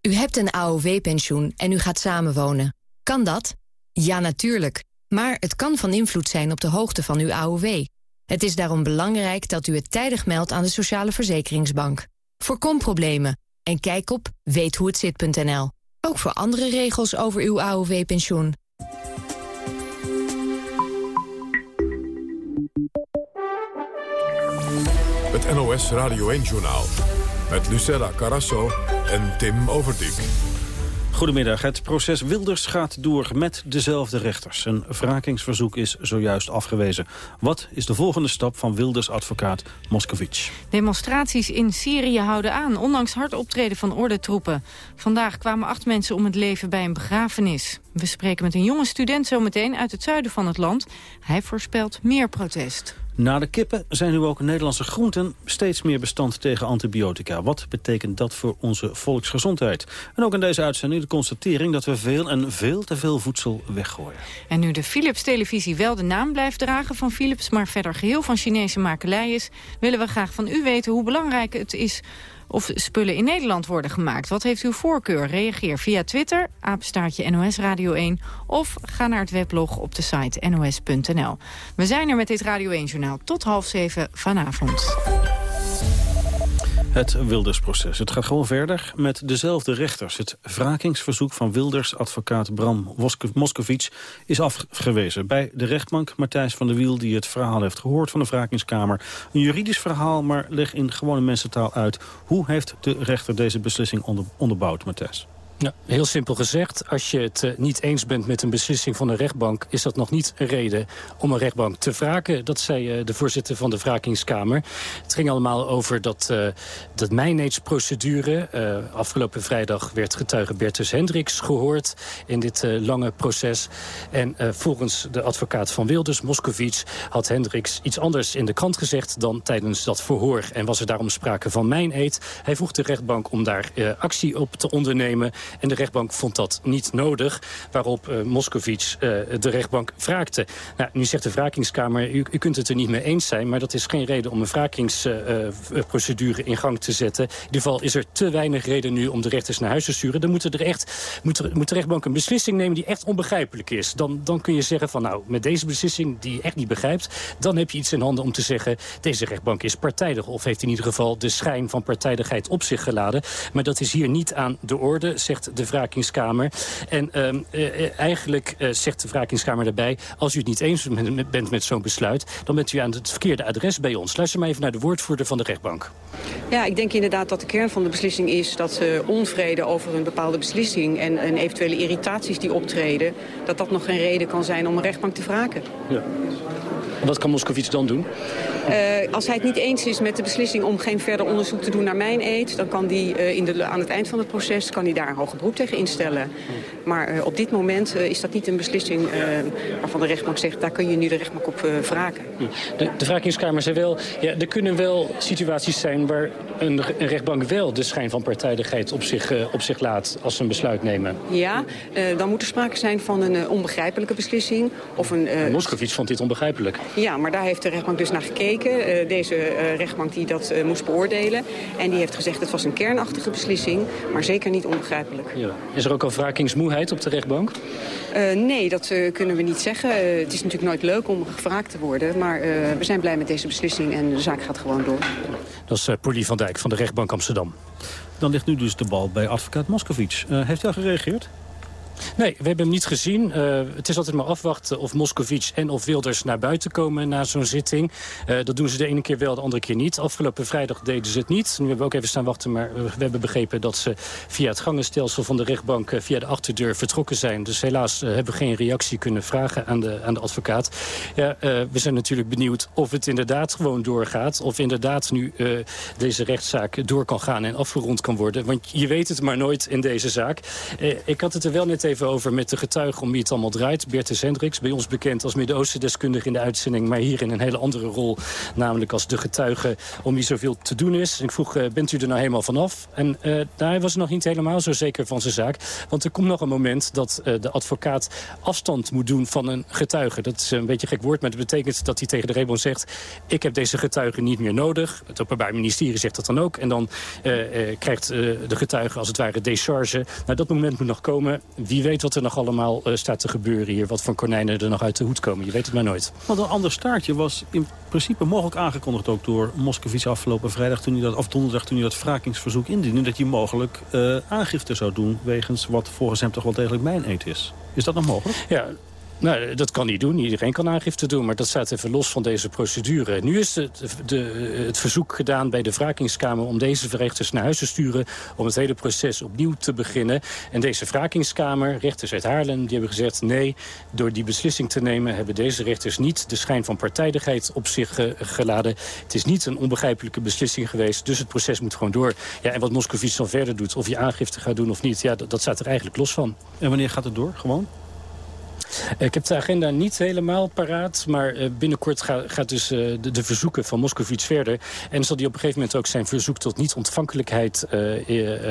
U hebt een AOW-pensioen en u gaat samenwonen. Kan dat? Ja, natuurlijk. Maar het kan van invloed zijn op de hoogte van uw AOW. Het is daarom belangrijk dat u het tijdig meldt aan de Sociale Verzekeringsbank. Voorkom problemen en kijk op weethoehetzit.nl. Ook voor andere regels over uw AOW-pensioen. Het NOS Radio 1-journaal. Met Lucella Carasso en Tim Overdijk. Goedemiddag. Het proces Wilders gaat door met dezelfde rechters. Een wrakingsverzoek is zojuist afgewezen. Wat is de volgende stap van Wilders advocaat Moscovici? Demonstraties in Syrië houden aan, ondanks hard optreden van ordentroepen. Vandaag kwamen acht mensen om het leven bij een begrafenis. We spreken met een jonge student zometeen uit het zuiden van het land. Hij voorspelt meer protest. Na de kippen zijn nu ook Nederlandse groenten steeds meer bestand tegen antibiotica. Wat betekent dat voor onze volksgezondheid? En ook in deze uitzending de constatering dat we veel en veel te veel voedsel weggooien. En nu de Philips-televisie wel de naam blijft dragen van Philips... maar verder geheel van Chinese makelij is... willen we graag van u weten hoe belangrijk het is of spullen in Nederland worden gemaakt. Wat heeft uw voorkeur? Reageer via Twitter, apenstaartje NOS Radio 1... of ga naar het weblog op de site nos.nl. We zijn er met dit Radio 1-journaal tot half zeven vanavond. Het Wildersproces. Het gaat gewoon verder met dezelfde rechters. Het wrakingsverzoek van Wilders advocaat Bram Moskowitz is afgewezen. Bij de rechtbank Matthijs van der Wiel die het verhaal heeft gehoord van de wrakingskamer. Een juridisch verhaal, maar leg in gewone mensentaal uit. Hoe heeft de rechter deze beslissing onder, onderbouwd, Matthijs? Heel simpel gezegd, als je het eh, niet eens bent met een beslissing van een rechtbank... is dat nog niet een reden om een rechtbank te wraken. Dat zei uh, de voorzitter van de wrakingskamer. Het ging allemaal over dat, uh, dat mijnheidsprocedure. afgelopen vrijdag werd getuige Bertus Hendricks gehoord... in dit lange proces. En volgens de advocaat van Wilders, Moscovici... had Hendricks iets anders in de krant gezegd dan tijdens dat verhoor. En was er daarom sprake van mijneed. Hij vroeg de rechtbank om daar actie op te ondernemen... En de rechtbank vond dat niet nodig, waarop uh, Moscovici uh, de rechtbank wraakte. Nou, nu zegt de wrakingskamer, u, u, kunt het er niet mee eens zijn... maar dat is geen reden om een wrakingsprocedure uh, in gang te zetten. In ieder geval is er te weinig reden nu om de rechters naar huis te sturen. Dan moet, er echt, moet, moet de rechtbank een beslissing nemen die echt onbegrijpelijk is. Dan, dan kun je zeggen van nou, met deze beslissing die je echt niet begrijpt... dan heb je iets in handen om te zeggen... deze rechtbank is partijdig of heeft in ieder geval de schijn van partijdigheid op zich geladen. Maar dat is hier niet aan de orde, zegt de wrakingskamer. En uh, eigenlijk uh, zegt de wrakingskamer daarbij... als u het niet eens bent met zo'n besluit... dan bent u aan het verkeerde adres bij ons. Luister maar even naar de woordvoerder van de rechtbank. Ja, ik denk inderdaad dat de kern van de beslissing is... dat onvrede over een bepaalde beslissing... En, en eventuele irritaties die optreden... dat dat nog geen reden kan zijn om een rechtbank te wraken. Ja. Wat kan Moscovici dan doen? Uh, als hij het niet eens is met de beslissing om geen verder onderzoek te doen naar mijn eet... dan kan hij uh, in de, aan het eind van het proces kan hij daar een hoger beroep tegen instellen. Maar uh, op dit moment is dat niet een beslissing waarvan de rechtbank zegt... daar kun je nu de rechtbank op wraken. De, de wrakingskamer zei wel, ja, er kunnen wel situaties zijn... waar een, een rechtbank wel de schijn van partijdigheid op zich, op zich laat als ze een besluit nemen. Ja, dan moet er sprake zijn van een onbegrijpelijke beslissing. Of een, Moscovici vond dit onbegrijpelijk. Ja, maar daar heeft de rechtbank dus naar gekeken. Uh, deze uh, rechtbank die dat uh, moest beoordelen. En die heeft gezegd het was een kernachtige beslissing, maar zeker niet onbegrijpelijk. Ja. Is er ook al wrakingsmoeheid op de rechtbank? nee, dat kunnen we niet zeggen. het is natuurlijk nooit leuk om gevraagd te worden. Maar we zijn blij met deze beslissing en de zaak gaat gewoon door. Dat is Polly van Dijk van de rechtbank Amsterdam. Dan ligt nu dus de bal bij advocaat Moscovici. heeft u al gereageerd? Nee, we hebben hem niet gezien. Uh, het is altijd maar afwachten of Moscovici en of Wilders naar buiten komen na zo'n zitting. Uh, dat doen ze de ene keer wel, de andere keer niet. Afgelopen vrijdag deden ze het niet. Nu hebben we ook even staan wachten, maar we hebben begrepen dat ze via het gangenstelsel van de rechtbank via de achterdeur vertrokken zijn. Dus helaas hebben we geen reactie kunnen vragen aan de, aan de advocaat. Ja, we zijn natuurlijk benieuwd of het inderdaad gewoon doorgaat. Of inderdaad nu deze rechtszaak door kan gaan en afgerond kan worden. Want je weet het maar nooit in deze zaak. ik had het er wel net even over met de getuige om wie het allemaal draait. Bertus Hendricks, bij ons bekend als Midden-Oosten-deskundige in de uitzending... maar hier in een hele andere rol, namelijk als de getuige om wie zoveel te doen is. ik vroeg, uh, bent u er nou helemaal vanaf? En daar was nog niet helemaal zo zeker van zijn zaak. Want er komt nog een moment dat uh, de advocaat afstand moet doen van een getuige. Dat is een beetje een gek woord, maar dat betekent dat hij tegen de Rebon zegt... ik heb deze getuige niet meer nodig. Het Openbaar Ministerie zegt dat dan ook. En dan krijgt de getuige als het ware décharge. Nou, dat moment moet nog komen. Wie wie weet wat er nog allemaal uh, staat te gebeuren hier. Wat voor konijnen er nog uit de hoed komen. Je weet het maar nooit. Want een ander staartje was in principe mogelijk aangekondigd ook door Moscovici afgelopen vrijdag. Toen hij dat, of donderdag toen hij dat wrakingsverzoek indiende. Dat hij mogelijk uh, aangifte zou doen wegens wat volgens hem toch wel degelijk mijn eet is. Is dat nog mogelijk? Ja, nou, dat kan hij doen. Iedereen kan aangifte doen, maar dat staat even los van deze procedure. Nu is het, de, het verzoek gedaan bij de wrakingskamer om deze rechters naar huis te sturen... om het hele proces opnieuw te beginnen. En deze wrakingskamer, rechters uit Haarlem, die hebben gezegd... nee, door die beslissing te nemen hebben deze rechters niet de schijn van partijdigheid op zich geladen. Het is niet een onbegrijpelijke beslissing geweest, dus het proces moet gewoon door. Ja, en wat Moscovici dan verder doet, of je aangifte gaat doen of niet... ja, dat staat er eigenlijk los van. En wanneer gaat het door, gewoon? Ik heb de agenda niet helemaal paraat, maar binnenkort gaat, gaat dus de, de, verzoeken van Moskovits verder. En zal hij op een gegeven moment ook zijn verzoek tot niet-ontvankelijkheid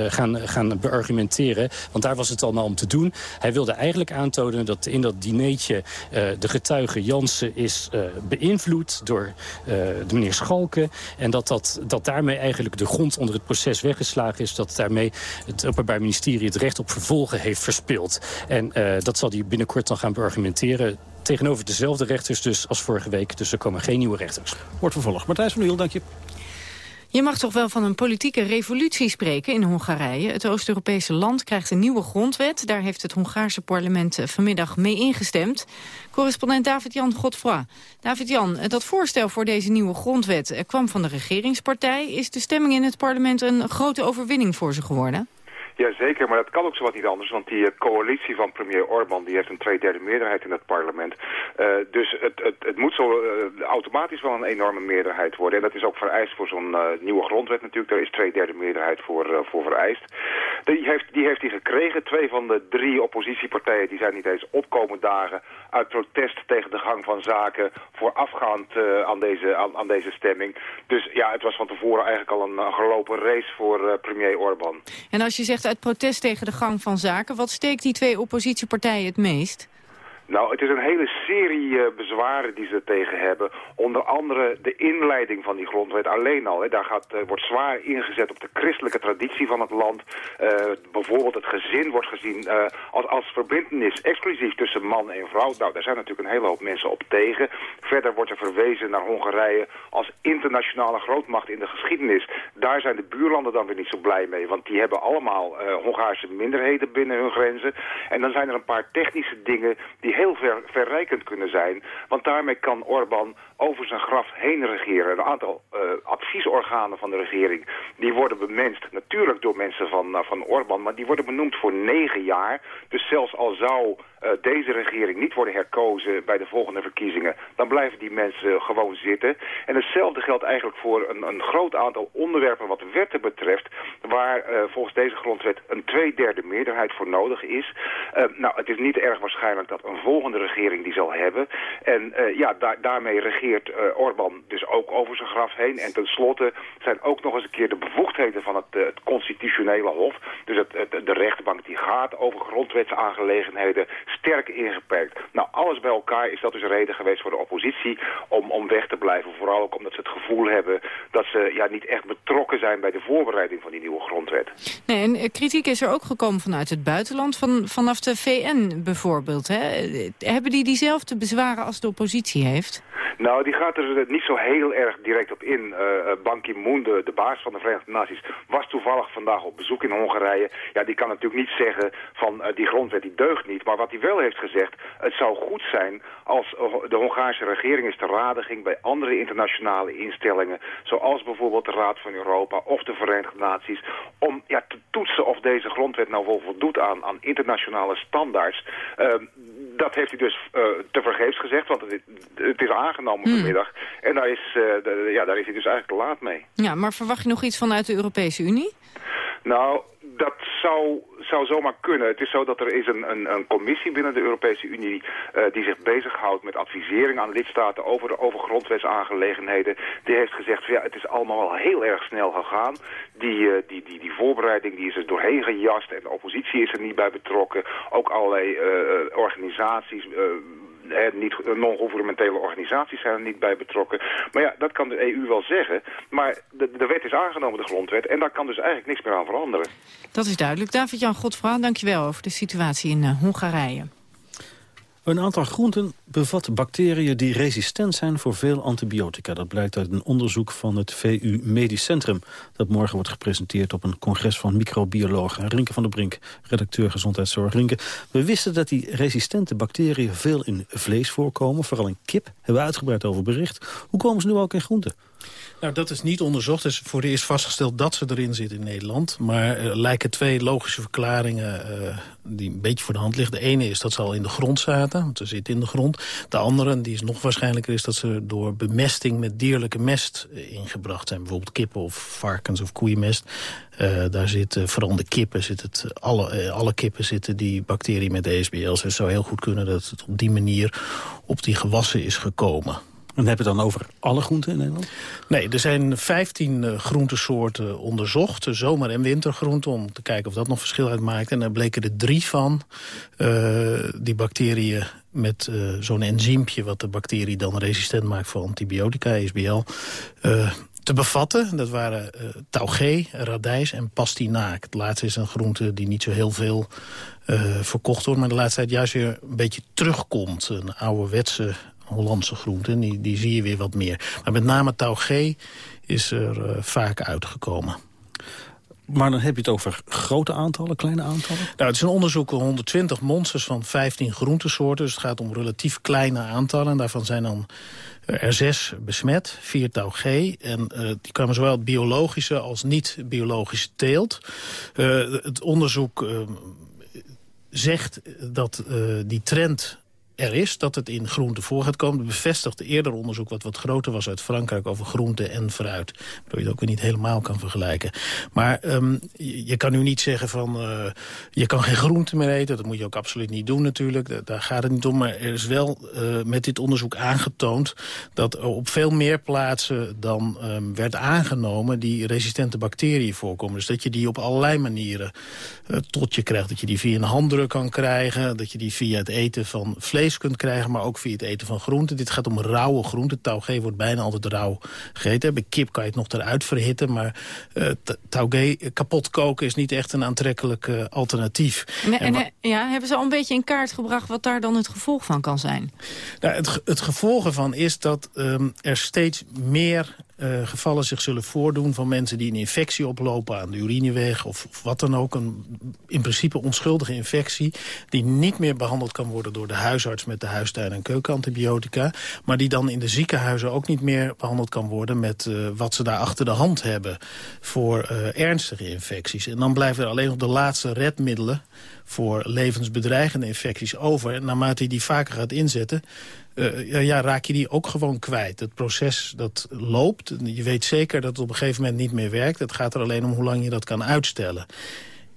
gaan, gaan beargumenteren. Want daar was het allemaal om te doen. Hij wilde eigenlijk aantonen dat in dat dineetje de getuige Jansen is beïnvloed door de meneer Schalken. En dat, dat, dat daarmee eigenlijk de grond onder het proces weggeslagen is. Dat daarmee het Openbaar Ministerie het recht op vervolgen heeft verspeeld. En dat zal hij binnenkort dan gaan beargumenteren tegenover dezelfde rechters dus als vorige week. Dus er komen geen nieuwe rechters. Wordt vervolgd. Matthijs van Uil, dank je. Je mag toch wel van een politieke revolutie spreken in Hongarije. Het Oost-Europese land krijgt een nieuwe grondwet. Daar heeft het Hongaarse parlement eh, vanmiddag mee ingestemd. Correspondent David-Jan Godfroy. David-Jan, eh, dat voorstel voor deze nieuwe grondwet eh, kwam van de regeringspartij. Is de stemming in het parlement een grote overwinning voor ze geworden? Jazeker, maar dat kan ook zo wat niet anders, want die uh, coalitie van premier Orbán die heeft een tweederde meerderheid in het parlement. Uh, dus het, het, het moet zo uh, automatisch wel een enorme meerderheid worden. En dat is ook vereist voor zo'n nieuwe grondwet natuurlijk. Daar is tweederde meerderheid voor, voor vereist. Die heeft, die heeft hij gekregen. Twee van de drie oppositiepartijen die zijn niet eens opkomen dagen uit protest tegen de gang van zaken voorafgaand aan, deze, aan, deze stemming. Dus ja, het was van tevoren eigenlijk al een, gelopen race voor premier Orbán. En als je zegt uit protest tegen de gang van zaken. Wat steekt die twee oppositiepartijen het meest? Nou, het is een hele serie uh, bezwaren die ze tegen hebben. Onder andere de inleiding van die grondwet alleen al. Hè. Daar gaat, uh, wordt zwaar ingezet op de christelijke traditie van het land. Uh, bijvoorbeeld het gezin wordt gezien als, als verbindenis exclusief tussen man en vrouw. Nou, daar zijn natuurlijk een hele hoop mensen op tegen. Verder wordt er verwezen naar Hongarije als internationale grootmacht in de geschiedenis. Daar zijn de buurlanden dan weer niet zo blij mee. Want die hebben allemaal Hongaarse minderheden binnen hun grenzen. En dan zijn er een paar technische dingen die heel ver, verrijkend kunnen zijn. Want daarmee kan Orbán over zijn graf heen regeren. Een aantal uh, adviesorganen van de regering, die worden bemenst. Natuurlijk door mensen van, uh, van Orbán, maar die worden benoemd voor negen jaar. Dus zelfs al zou uh, deze regering niet worden herkozen bij de volgende verkiezingen, dan blijven die mensen gewoon zitten. En hetzelfde geldt eigenlijk voor een, een groot aantal onderwerpen wat wetten betreft, waar volgens deze grondwet een tweederde meerderheid voor nodig is. nou, het is niet erg waarschijnlijk dat een volgende regering die zal hebben. En ja, da daarmee regeert uh, eh, Orbán dus ook over zijn graf heen. En tenslotte zijn ook nog eens een keer de bevoegdheden van het, uh, het constitutionele hof. Dus het, de rechtbank die gaat over grondwetsaangelegenheden sterk ingeperkt. Nou, alles bij elkaar is dat dus reden geweest voor de oppositie om, om weg te blijven. Vooral ook omdat ze het gevoel hebben dat ze ja, niet echt betrokken zijn bij de voorbereiding van die nieuwe grondwet. Nee, en eh, kritiek is er ook gekomen vanuit het buitenland, van, vanaf de VN bijvoorbeeld. Hè? Hebben die diezelfde bezwaren als de oppositie heeft? Nou, die gaat er niet zo heel erg direct op in. Uh, Ban Ki-moon, de, de baas van de Verenigde Naties, was toevallig vandaag op bezoek in Hongarije. Ja, die kan natuurlijk niet zeggen van die grondwet die deugt niet. Maar wat hij wel heeft gezegd, het zou goed zijn als de Hongaarse regering is te raden ging bij andere internationale instellingen. Zoals bijvoorbeeld de Raad van Europa of de Verenigde Naties. Om ja, te toetsen of deze grondwet nou wel voldoet aan, aan internationale standaards. Uh, dat heeft hij dus uh, te vergeefs gezegd, want het, het is aangenomen hmm. vanmiddag. En daar is, uh, ja, daar is hij dus eigenlijk te laat mee. Ja, maar verwacht je nog iets vanuit de Europese Unie? Nou, dat zou, zou zomaar kunnen. Het is zo dat er is een, een, een commissie binnen de Europese Unie uh, die zich bezighoudt met advisering aan lidstaten over, over grondwetsaangelegenheden. Die heeft gezegd, ja, het is allemaal wel heel erg snel gegaan. Die, uh, die, die, die voorbereiding die is er doorheen gejast en de oppositie is er niet bij betrokken. Ook allerlei uh, organisaties non-governementele organisaties zijn er niet bij betrokken. Maar ja, dat kan de EU wel zeggen. Maar de, de wet is aangenomen, de grondwet. En daar kan dus eigenlijk niks meer aan veranderen. Dat is duidelijk. David-Jan Godfra, dankjewel over de situatie in uh, Hongarije. Een aantal groenten bevat bacteriën die resistent zijn voor veel antibiotica. Dat blijkt uit een onderzoek van het VU Medisch Centrum... dat morgen wordt gepresenteerd op een congres van microbiologen. Rinke van der Brink, redacteur Gezondheidszorg. Rinke, we wisten dat die resistente bacteriën veel in vlees voorkomen, vooral in kip. Hebben we uitgebreid over bericht. Hoe komen ze nu ook in groenten? Nou, dat is niet onderzocht. Het is voor het eerst vastgesteld dat ze erin zitten in Nederland. Maar er lijken twee logische verklaringen uh, die een beetje voor de hand liggen. De ene is dat ze al in de grond zaten, want ze zitten in de grond. De andere, die is nog waarschijnlijker, is dat ze door bemesting met dierlijke mest ingebracht zijn. Bijvoorbeeld kippen of varkens of koeienmest. Daar zitten, vooral de kippen, zit het, alle, alle kippen zitten die bacterie met ESBL. Het zou heel goed kunnen dat het op die manier op die gewassen is gekomen. En heb je het dan over alle groenten in Nederland? Nee, er zijn 15 uh, groentesoorten onderzocht. Zomer- en wintergroenten, om te kijken of dat nog verschil uitmaakt. En daar bleken er drie van. Uh, die bacteriën met zo'n enzympje... wat de bacterie dan resistent maakt voor antibiotica, ESBL... te bevatten. Dat waren uh, taugé, radijs en pastinaak. Het laatste is een groente die niet zo heel veel verkocht wordt... maar de laatste tijd juist weer een beetje terugkomt. Een ouderwetse Hollandse groenten. Die, die zie je weer wat meer. Maar met name taugé is er uh, vaak uitgekomen. Maar dan heb je het over grote aantallen, kleine aantallen? Nou, het is een onderzoek 120 monsters van 15 groentesoorten. Dus het gaat om relatief kleine aantallen. En daarvan zijn dan er zes besmet, vier taugé. En uh, die kwamen zowel biologische als niet-biologische teelt. Uh, het onderzoek uh, zegt dat die trend er is, dat het in groente voor gaat komen. Dat bevestigt eerder onderzoek wat wat groter was uit Frankrijk over groente en fruit. Waardoor je het ook weer niet helemaal kan vergelijken. Maar um, je, kan nu niet zeggen van, uh, je kan geen groente meer eten. Dat moet je ook absoluut niet doen natuurlijk. Daar, gaat het niet om. Maar er is wel uh, met dit onderzoek aangetoond dat op veel meer plaatsen dan um, werd aangenomen die resistente bacteriën voorkomen. Dus dat je die op allerlei manieren tot je krijgt. Dat je die via een handdruk kan krijgen. Dat je die via het eten van vlees kunt krijgen, maar ook via het eten van groenten. Dit gaat om rauwe groenten. Taugé wordt bijna altijd rauw gegeten. Bij kip kan je het nog eruit verhitten, maar uh, taugé kapot koken is niet echt een aantrekkelijk uh, alternatief. En, en, en ja, hebben ze al een beetje in kaart gebracht wat daar dan het gevolg van kan zijn? Nou, het, het gevolg ervan is dat um, er steeds meer uh, gevallen zich zullen voordoen van mensen die een infectie oplopen aan de urineweg of, of wat dan ook. Een in principe onschuldige infectie die niet meer behandeld kan worden door de huisarts met de huistuin- en keukenantibiotica. Maar die dan in de ziekenhuizen ook niet meer behandeld kan worden met uh, wat ze daar achter de hand hebben voor uh, ernstige infecties. En dan blijven er alleen nog de laatste redmiddelen voor levensbedreigende infecties over. En naarmate je die vaker gaat inzetten, uh, ja, raak je die ook gewoon kwijt. Het proces dat loopt, je weet zeker dat het op een gegeven moment niet meer werkt. Het gaat er alleen om hoe lang je dat kan uitstellen.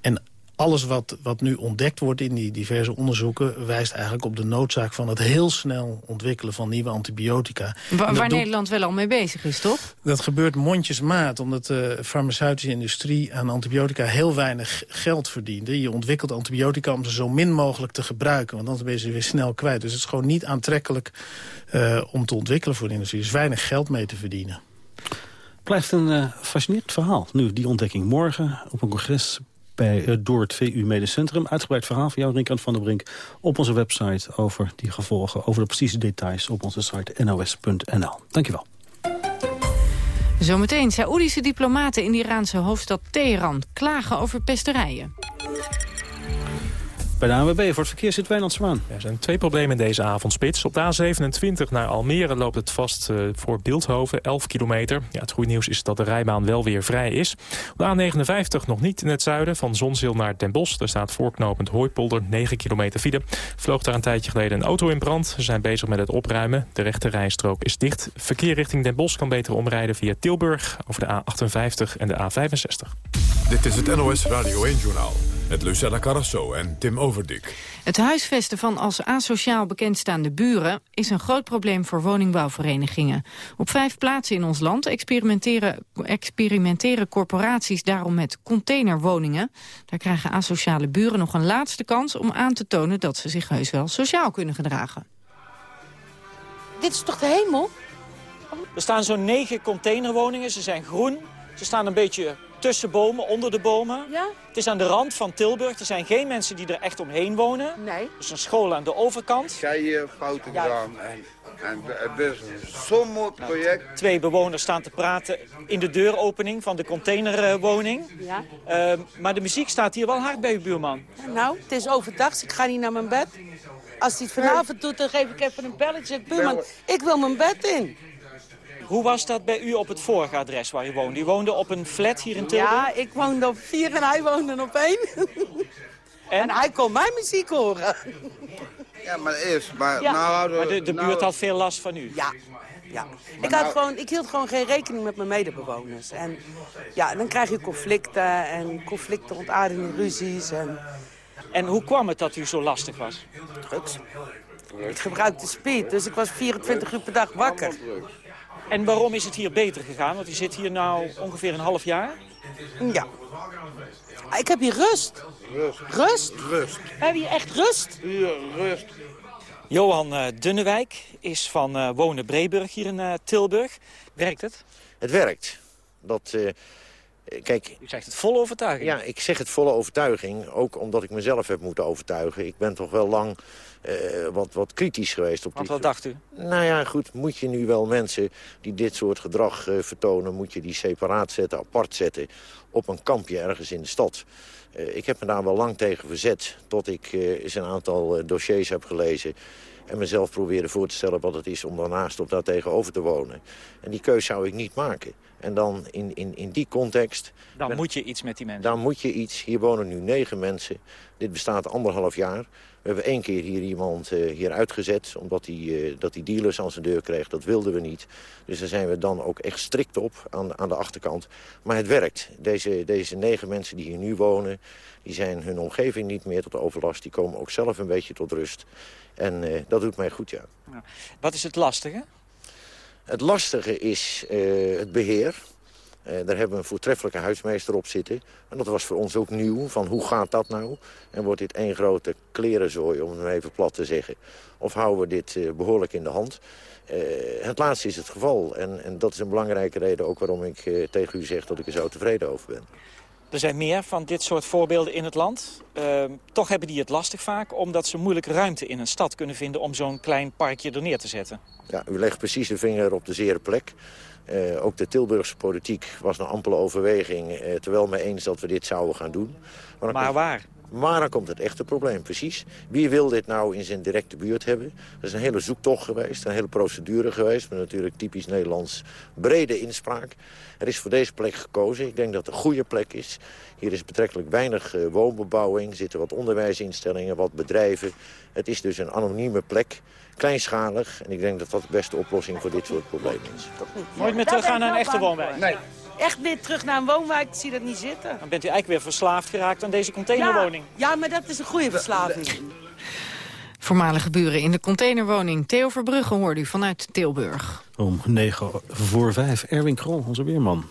En alles wat, wat nu ontdekt wordt in die diverse onderzoeken... wijst eigenlijk op de noodzaak van het heel snel ontwikkelen van nieuwe antibiotica. Wa waar Nederland wel al mee bezig is, toch? Dat gebeurt mondjesmaat, omdat de farmaceutische industrie aan antibiotica heel weinig geld verdiende. Je ontwikkelt antibiotica om ze zo min mogelijk te gebruiken, want anders ben je ze weer snel kwijt. Dus het is gewoon niet aantrekkelijk uh, om te ontwikkelen voor de industrie. Er is weinig geld mee te verdienen. Blijft een uh, fascinerend verhaal. Nu, die ontdekking morgen op een congres bij, uh, door het VU Medisch Centrum. Uitgebreid verhaal van jou, Rinkant van der Brink, op onze website over die gevolgen, over de precieze details op onze site nos.nl. Dankjewel. Zometeen, Saoedische diplomaten in de Iraanse hoofdstad Teheran klagen over pesterijen. Bij de ANWB voor het verkeer zit Wijnand Zwaan. Er zijn twee problemen in deze avondspits. Op de A27 naar Almere loopt het vast uh, voor Beeldhoven, 11 kilometer. Ja, het goede nieuws is dat de rijbaan wel weer vrij is. Op de A59 nog niet in het zuiden, van Zonzeel naar Den Bosch. Daar staat voorknopend Hooipolder, 9 kilometer file. Vloog daar een tijdje geleden een auto in brand. Ze zijn bezig met het opruimen. De rechte rijstrook is dicht. Verkeer richting Den Bosch kan beter omrijden via Tilburg... over de A58 en de A65. Dit is het NOS Radio 1-journaal met Lucella Carrasso en Tim Overdik. Het huisvesten van als asociaal bekendstaande buren... is een groot probleem voor woningbouwverenigingen. Op vijf plaatsen in ons land experimenteren, experimenteren corporaties daarom met containerwoningen. Daar krijgen asociale buren nog een laatste kans om aan te tonen... dat ze zich heus wel sociaal kunnen gedragen. Dit is toch de hemel? Er staan zo'n negen containerwoningen. Ze zijn groen. Ze staan een beetje tussen bomen, onder de bomen. Ja? Het is aan de rand van Tilburg. Er zijn geen mensen die er echt omheen wonen. Nee. Dus een school aan de overkant. Zij hier fouten gedaan. En, en het is zo'n mooi project. Twee bewoners staan te praten in de deuropening van de containerwoning. Ja. Uh, maar de muziek staat hier wel hard bij uw buurman. Nou, het is overdag. Ik ga niet naar mijn bed. Als hij het vanavond doet, dan geef ik even een belletje. Buurman, ik wil mijn bed in. Hoe was dat bij u op het vorige adres waar u woonde? U woonde op een flat hier in Tilburg? Ja, ik woonde op vier en hij woonde op één. En, hij kon mijn muziek horen. Ja, maar eerst. Maar, Ja. nou, Maar de, de nou- buurt had veel last van u? Ja. ja. Ik, had gewoon, ik hield gewoon geen rekening met mijn medebewoners. En ja, dan krijg je conflicten en conflicten ontaarden in ruzies. En... En hoe kwam het dat u zo lastig was? Drugs. Ik gebruikte speed, dus ik was 24 uur per dag wakker. En waarom is het hier beter gegaan? Want u zit hier nou ongeveer een half jaar. Ja. Ah, Ik heb hier rust. Rust. Rust? Rust. We hebben hier echt rust. Hier, rust. Johan eh, Dunnewijk is van eh, Wonen Breburg hier in eh, Tilburg. Werkt het? Het werkt. Dat, eh, kijk, U zegt het vol overtuiging. Ja, ik zeg het volle overtuiging. Ook omdat ik mezelf heb moeten overtuigen. Ik ben toch wel lang eh, wat, wat kritisch geweest op Want wat dacht u? Nou ja, goed, moet je nu wel mensen die dit soort gedrag eh, vertonen... moet je die separaat zetten, apart zetten op een kampje ergens in de stad. Eh, ik heb me daar wel lang tegen verzet, tot ik eens een aantal dossiers heb gelezen... en mezelf probeerde voor te stellen wat het is om daarnaast of daar tegenover te wonen. En die keus zou ik niet maken. En dan in, in, in die context... Dan ben- moet je iets met die mensen. dan moet je iets. Hier wonen nu negen mensen. Dit bestaat anderhalf jaar. We hebben één keer hier iemand eh, hier uitgezet... omdat hij eh, dat die dealers aan zijn deur kreeg. Dat wilden we niet. Dus daar zijn we dan ook echt strikt op aan, aan de achterkant. Maar het werkt. Deze, deze negen mensen die hier nu wonen... die zijn hun omgeving niet meer tot overlast. Die komen ook zelf een beetje tot rust. En eh, dat doet mij goed, ja. Wat is het lastige? Het lastige is het beheer. Eh, daar hebben we een voortreffelijke huismeester op zitten. En dat was voor ons ook nieuw, van hoe gaat dat nou? En wordt dit één grote klerenzooi, om het even plat te zeggen? Of houden we dit eh, behoorlijk in de hand? Eh, het laatste is het geval. En, en dat is een belangrijke reden ook waarom ik tegen u zeg dat ik er zo tevreden over ben. Er zijn meer van dit soort voorbeelden in het land. Ehm, toch hebben die het lastig vaak, omdat ze moeilijk ruimte in een stad kunnen vinden om zo'n klein parkje er neer te zetten. Ja, u legt precies de vinger op de zere plek. Eh, ook de Tilburgse politiek was een ampele overweging... eh, terwijl mee eens dat we dit zouden gaan doen. Maar waar? Maar dan komt het echte probleem, precies. Wie wil dit nou in zijn directe buurt hebben? Dat is een hele zoektocht geweest, een hele procedure geweest... met natuurlijk typisch Nederlands brede inspraak. Er is voor deze plek gekozen. Ik denk dat het een goede plek is. Hier is betrekkelijk weinig eh, woonbebouwing. Er zitten wat onderwijsinstellingen, wat bedrijven. Het is dus een anonieme plek, kleinschalig. En ik denk dat dat de beste oplossing voor dit soort problemen is. Nooit meer teruggaan naar een echte woonwijk? Nee. Echt weer terug naar een woonwijk, ik zie dat niet zitten. Dan bent u eigenlijk weer verslaafd geraakt aan deze containerwoning. Ja, ja maar dat is een goede verslaving. Voormalige buren in de containerwoning. Theo Verbrugge hoorde u vanuit Tilburg. Om negen voor vijf, Erwin Krol, onze weerman.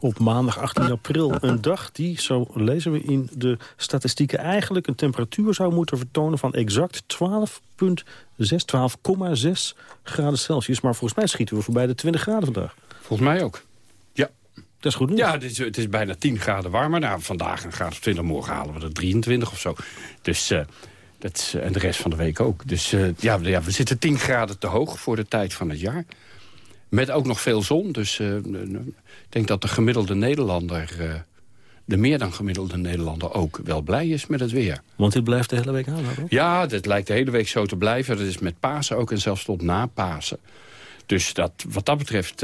Op maandag 18 april, een dag die, zo lezen we in de statistieken... eigenlijk een temperatuur zou moeten vertonen van exact 12,6, 12,6 graden Celsius. Maar volgens mij schieten we voorbij de 20 graden vandaag. Volgens mij ook. Dat is goed nieuws. Ja, het is, het is bijna 10 graden warmer. Nou, vandaag een graad of 20, morgen halen we er 23 of zo. Dus, eh, dat is, en de rest van de week ook. Dus eh, ja, ja, we zitten 10 graden te hoog voor de tijd van het jaar. Met ook nog veel zon. Dus eh, ik denk dat de gemiddelde Nederlander... de meer dan gemiddelde Nederlander ook wel blij is met het weer. Want dit blijft de hele week aan, hoor. Ja, dat lijkt de hele week zo te blijven. Dat is met Pasen ook en zelfs tot na Pasen. Dus dat, wat dat betreft...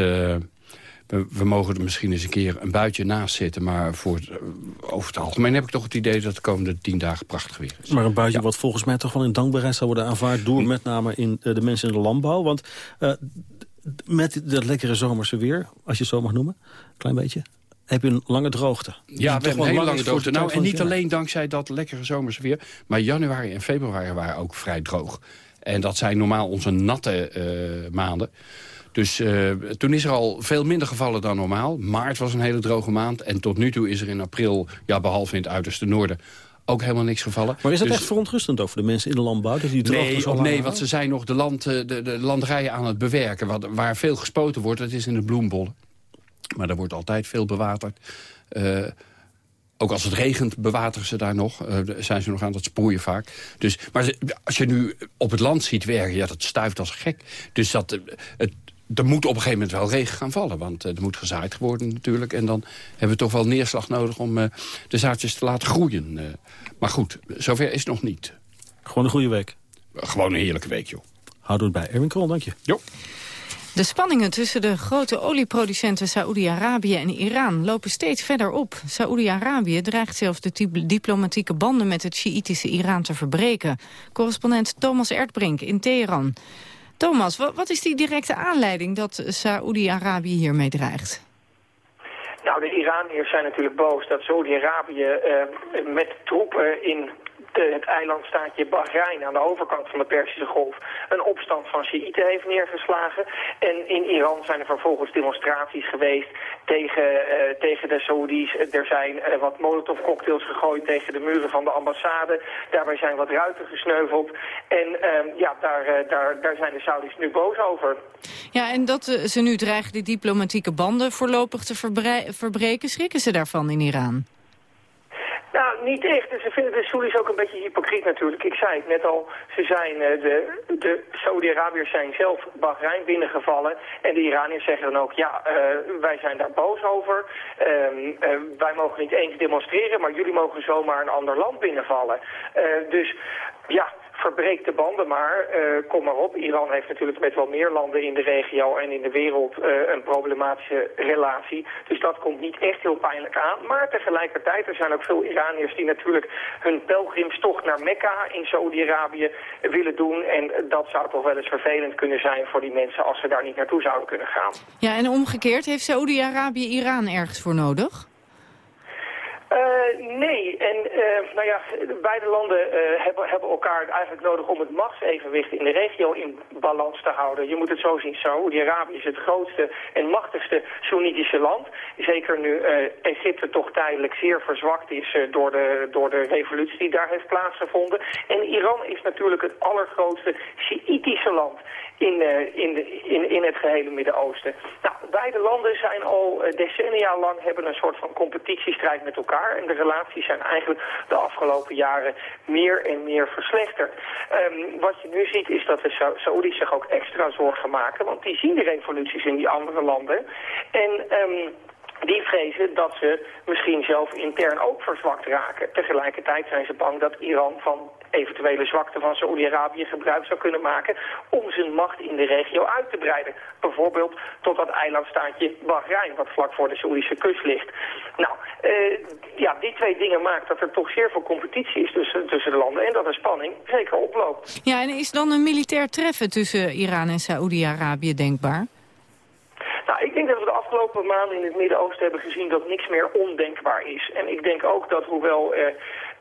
we, we mogen er misschien eens een keer een buitje naast zitten. Maar voor, het- eh, over het algemeen heb ik toch het idee... dat de komende tien dagen prachtig weer is. Maar een buitje wat volgens mij toch wel in dankbaarheid zou worden aanvaard... door met name in, eh, de mensen in de landbouw. Want eh, met dat lekkere zomerse weer, als je het zo mag noemen... klein beetje, heb je een lange droogte. Ja, we hebben een hele lang lange droogte. Nou, en niet alleen dankzij dat lekkere zomerse weer... maar januari en februari waren ook vrij droog. En dat zijn normaal onze natte maanden. Dus eh, toen is er al veel minder gevallen dan normaal. Maart was een hele droge maand. En tot nu toe is er in april, ja, behalve in het uiterste noorden... ook helemaal niks gevallen. Maar is dat Dus- echt verontrustend over de mensen in de landbouw? Dat die droogte Nee, zo nee want ze zijn nog de, land, eh, de, de landerijen aan het bewerken. Wat, waar veel gespoten wordt, dat is in de bloembollen. Maar er wordt altijd veel bewaterd. Eh, ook als het regent bewateren ze daar nog. Eh, zijn ze nog aan het sproeien vaak. Dus, maar als je nu op het land ziet werken, ja, dat stuift als gek. Dus dat, het, er moet op een gegeven moment wel regen gaan vallen. Want eh, er moet gezaaid worden natuurlijk. En dan hebben we toch wel neerslag nodig om eh, de zaadjes te laten groeien. Eh, maar goed, zover is het nog niet. Gewoon een goede week. Gewoon een heerlijke week, joh. Houden we het bij. Erwin Krol, dank je. Jo. De spanningen tussen de grote olieproducenten Saoedi-Arabië en Iran lopen steeds verder op. Saoedi-Arabië dreigt zelfs de diplomatieke banden met het Sjiïtische Iran te verbreken. Correspondent Thomas Erdbrink in Teheran. Thomas, wat is die directe aanleiding dat Saoedi-Arabië hiermee dreigt? Nou, de Iraniërs zijn natuurlijk boos dat Saudi-Arabië uh, met troepen in het eilandstaatje Bahrein aan de overkant van de Persische Golf een opstand van Shiiten heeft neergeslagen. En in Iran zijn er vervolgens demonstraties geweest tegen, uh, tegen de Saoedi's. Er zijn uh, wat molotovcocktails gegooid tegen de muren van de ambassade. Daarbij zijn wat ruiten gesneuveld. En uh, ja, daar, daar, daar zijn de Saudis nu boos over. Ja, en dat ze nu dreigen de diplomatieke banden voorlopig te verbreken, schrikken ze daarvan in Iran? Nou, niet echt. Ze vinden de Soelis ook een beetje hypocriet natuurlijk. Ik zei het net al, ze zijn, uh, de, de Saudi-Arabiërs zijn zelf Bahrein binnengevallen. En de Iraniërs zeggen dan ook, ja, uh, wij zijn daar boos over. Uh, wij mogen niet eens demonstreren, maar jullie mogen zomaar een ander land binnenvallen. dus ja, verbreek de banden maar. Uh, kom maar op. Iran heeft natuurlijk met wel meer landen in de regio en in de wereld uh, een problematische relatie. Dus dat komt niet echt heel pijnlijk aan. Maar tegelijkertijd, er zijn ook veel Iraniërs die natuurlijk hun pelgrimstocht naar Mekka in Saudi-Arabië willen doen. En dat zou toch wel eens vervelend kunnen zijn voor die mensen als ze daar niet naartoe zouden kunnen gaan. Ja, en omgekeerd, heeft Saudi-Arabië Iran ergens voor nodig? Uh, nee, en uh, nou ja, beide landen uh, hebben, hebben elkaar eigenlijk nodig om het machtsevenwicht in de regio in balans te houden. Je moet het zo zien, Saoedi-Arabië is het grootste en machtigste Soenitische land. Zeker nu Egypte toch tijdelijk zeer verzwakt is door, de, door de revolutie die daar heeft plaatsgevonden. En Iran is natuurlijk het allergrootste Shiïtische land in, in, in, in het gehele Midden-Oosten. Nou, beide landen zijn al decennia lang hebben een soort van competitiestrijd met elkaar. En relaties zijn eigenlijk de afgelopen jaren meer en meer verslechterd. Um, wat je nu ziet is dat de Sa Saoedi's zich ook extra zorgen maken. Want die zien de revoluties in die andere landen. En... Um, die vrezen dat ze misschien zelf intern ook verzwakt raken. Tegelijkertijd zijn ze bang dat Iran van eventuele zwakte van Saoedi-Arabië gebruik zou kunnen maken om zijn macht in de regio uit te breiden. Bijvoorbeeld tot dat eilandstaatje Bahrein, wat vlak voor de Saoedische kust ligt. Nou, uh, ja, die twee dingen maakt dat er toch zeer veel competitie is tussen, tussen de landen en dat de spanning zeker oploopt. Ja, en is dan een militair treffen tussen Iran en Saoedi-Arabië denkbaar? Nou, ik denk dat we de afgelopen maanden in het Midden-Oosten hebben gezien dat niks meer ondenkbaar is. En ik denk ook dat hoewel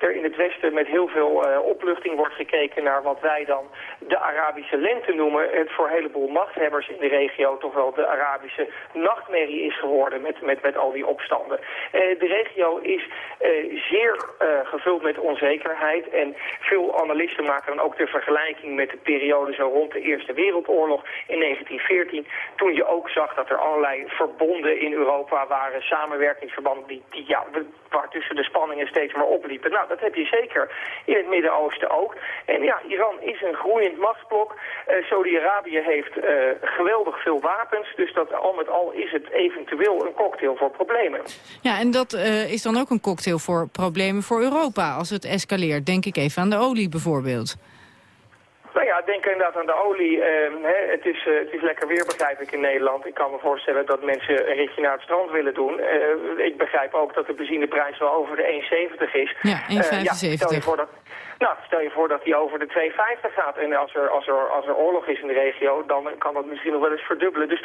er in het Westen met heel veel uh, opluchting wordt gekeken naar wat wij dan de Arabische lente noemen, het voor een heleboel machthebbers in de regio toch wel de Arabische nachtmerrie is geworden met, met, met al die opstanden. Uh, de regio is uh, zeer gevuld met onzekerheid en veel analisten maken dan ook de vergelijking met de periode zo rond de Eerste Wereldoorlog in 1914, toen je ook zag dat er allerlei verbonden in Europa waren, samenwerkingsverbanden die, die ja, waar tussen de spanningen steeds maar opliepen. Nou, dat heb je zeker in het Midden-Oosten ook. En ja, Iran is een groeiend machtsblok. Uh, Saudi-Arabië heeft uh, geweldig veel wapens. Dus dat al met al is het eventueel een cocktail voor problemen. Ja, en dat uh, is dan ook een cocktail voor problemen voor Europa als het escaleert. Denk ik even aan de olie bijvoorbeeld. Nou ja, denk inderdaad aan de olie. Uh, hè, het, is, uh, het is lekker weer, begrijp ik, in Nederland. Ik kan me voorstellen dat mensen een ritje naar het strand willen doen. Uh, ik begrijp ook dat de benzineprijs wel over de 1,70 is. Ja, 1,75. ja, stel je voor dat... Nou, stel je voor dat die over de 2,50 gaat. En als er, als, er, als er oorlog is in de regio, dan kan dat misschien nog wel eens verdubbelen. Dus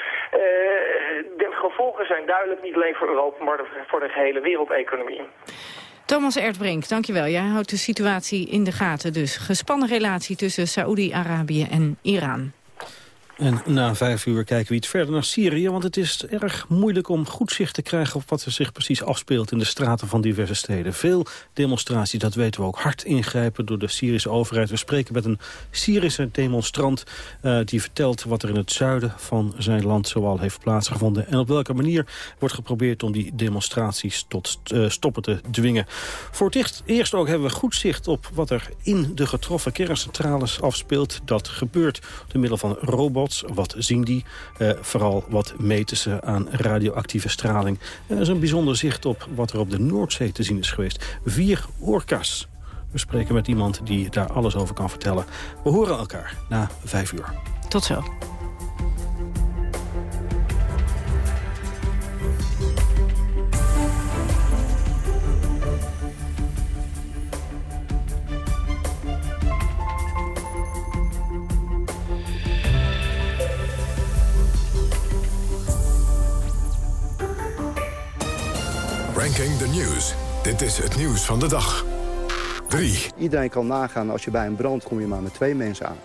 de gevolgen zijn duidelijk niet alleen voor Europa, maar voor de gehele wereldeconomie. Thomas Erdbrink, dankjewel. Jij houdt de situatie in de gaten dus. Gespannen relatie tussen Saoedi-Arabië en Iran. En na vijf uur kijken we iets verder naar Syrië... want het is erg moeilijk om goed zicht te krijgen... op wat er zich precies afspeelt in de straten van diverse steden. Veel demonstraties, dat weten we ook, hard ingrijpen door de Syrische overheid. We spreken met een Syrische demonstrant... Uh, die vertelt wat er in het zuiden van zijn land zoal heeft plaatsgevonden... en op welke manier wordt geprobeerd om die demonstraties tot uh, stoppen te dwingen. Voor het eerst ook hebben we goed zicht op wat er in de getroffen kerncentrales afspeelt. Dat gebeurt door middel van robots wat zien die? Uh, vooral wat meten ze aan radioactieve straling. Er is een bijzonder zicht op wat er op de Noordzee te zien is geweest. Vier orka's. We spreken met iemand die daar alles over kan vertellen. We horen elkaar na vijf uur. Tot zo. News. Dit is het nieuws van de dag. 3. Iedereen kan nagaan, als je bij een brand kom je maar met twee mensen aan.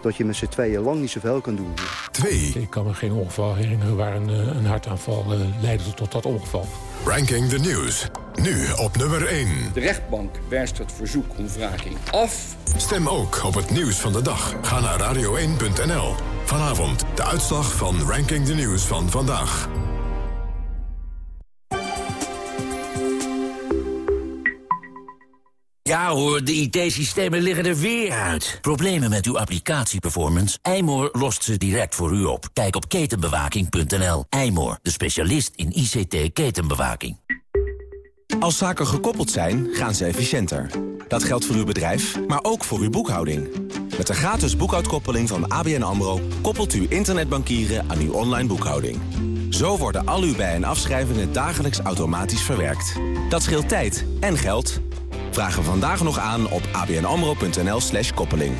Dat je met z'n tweeën lang niet zoveel kan doen. 2. Ik kan me geen ongeval herinneren waar een, eh, een hartaanval uh, leidde tot dat ongeval. Ranking the News. Nu op nummer 1. De rechtbank wijst het verzoek om wraking af. Stem ook op het nieuws van de dag. Ga naar radio1.nl. Vanavond de uitslag van Ranking the News van vandaag. Ja hoor, de IT-systemen liggen er weer uit. Problemen met uw applicatieperformance? Eymoor lost ze direct voor u op. Kijk op ketenbewaking.nl. Eymoor, de specialist in ICT-ketenbewaking. Als zaken gekoppeld zijn, gaan ze efficiënter. Dat geldt voor uw bedrijf, maar ook voor uw boekhouding. Met de gratis boekhoudkoppeling van ABN AMRO... koppelt u internetbankieren aan uw online boekhouding. Zo worden al uw bij- en afschrijvingen dagelijks automatisch verwerkt. Dat scheelt tijd en geld... Vragen vandaag nog aan op abnamro.nl slash koppeling.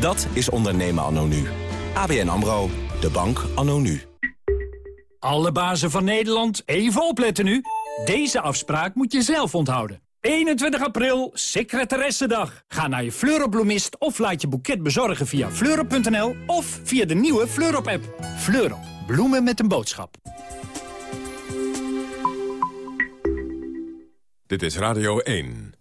Dat is ondernemen anno nu. ABN AMRO, de bank anno nu. Alle bazen van Nederland, even opletten nu. Deze afspraak moet je zelf onthouden. 21 april, secretaressendag. Ga naar je Fleurop of laat je boeket bezorgen via fleurop.nl of via de nieuwe Fleurop-app. Fleurop, bloemen met een boodschap. Dit is Radio 1.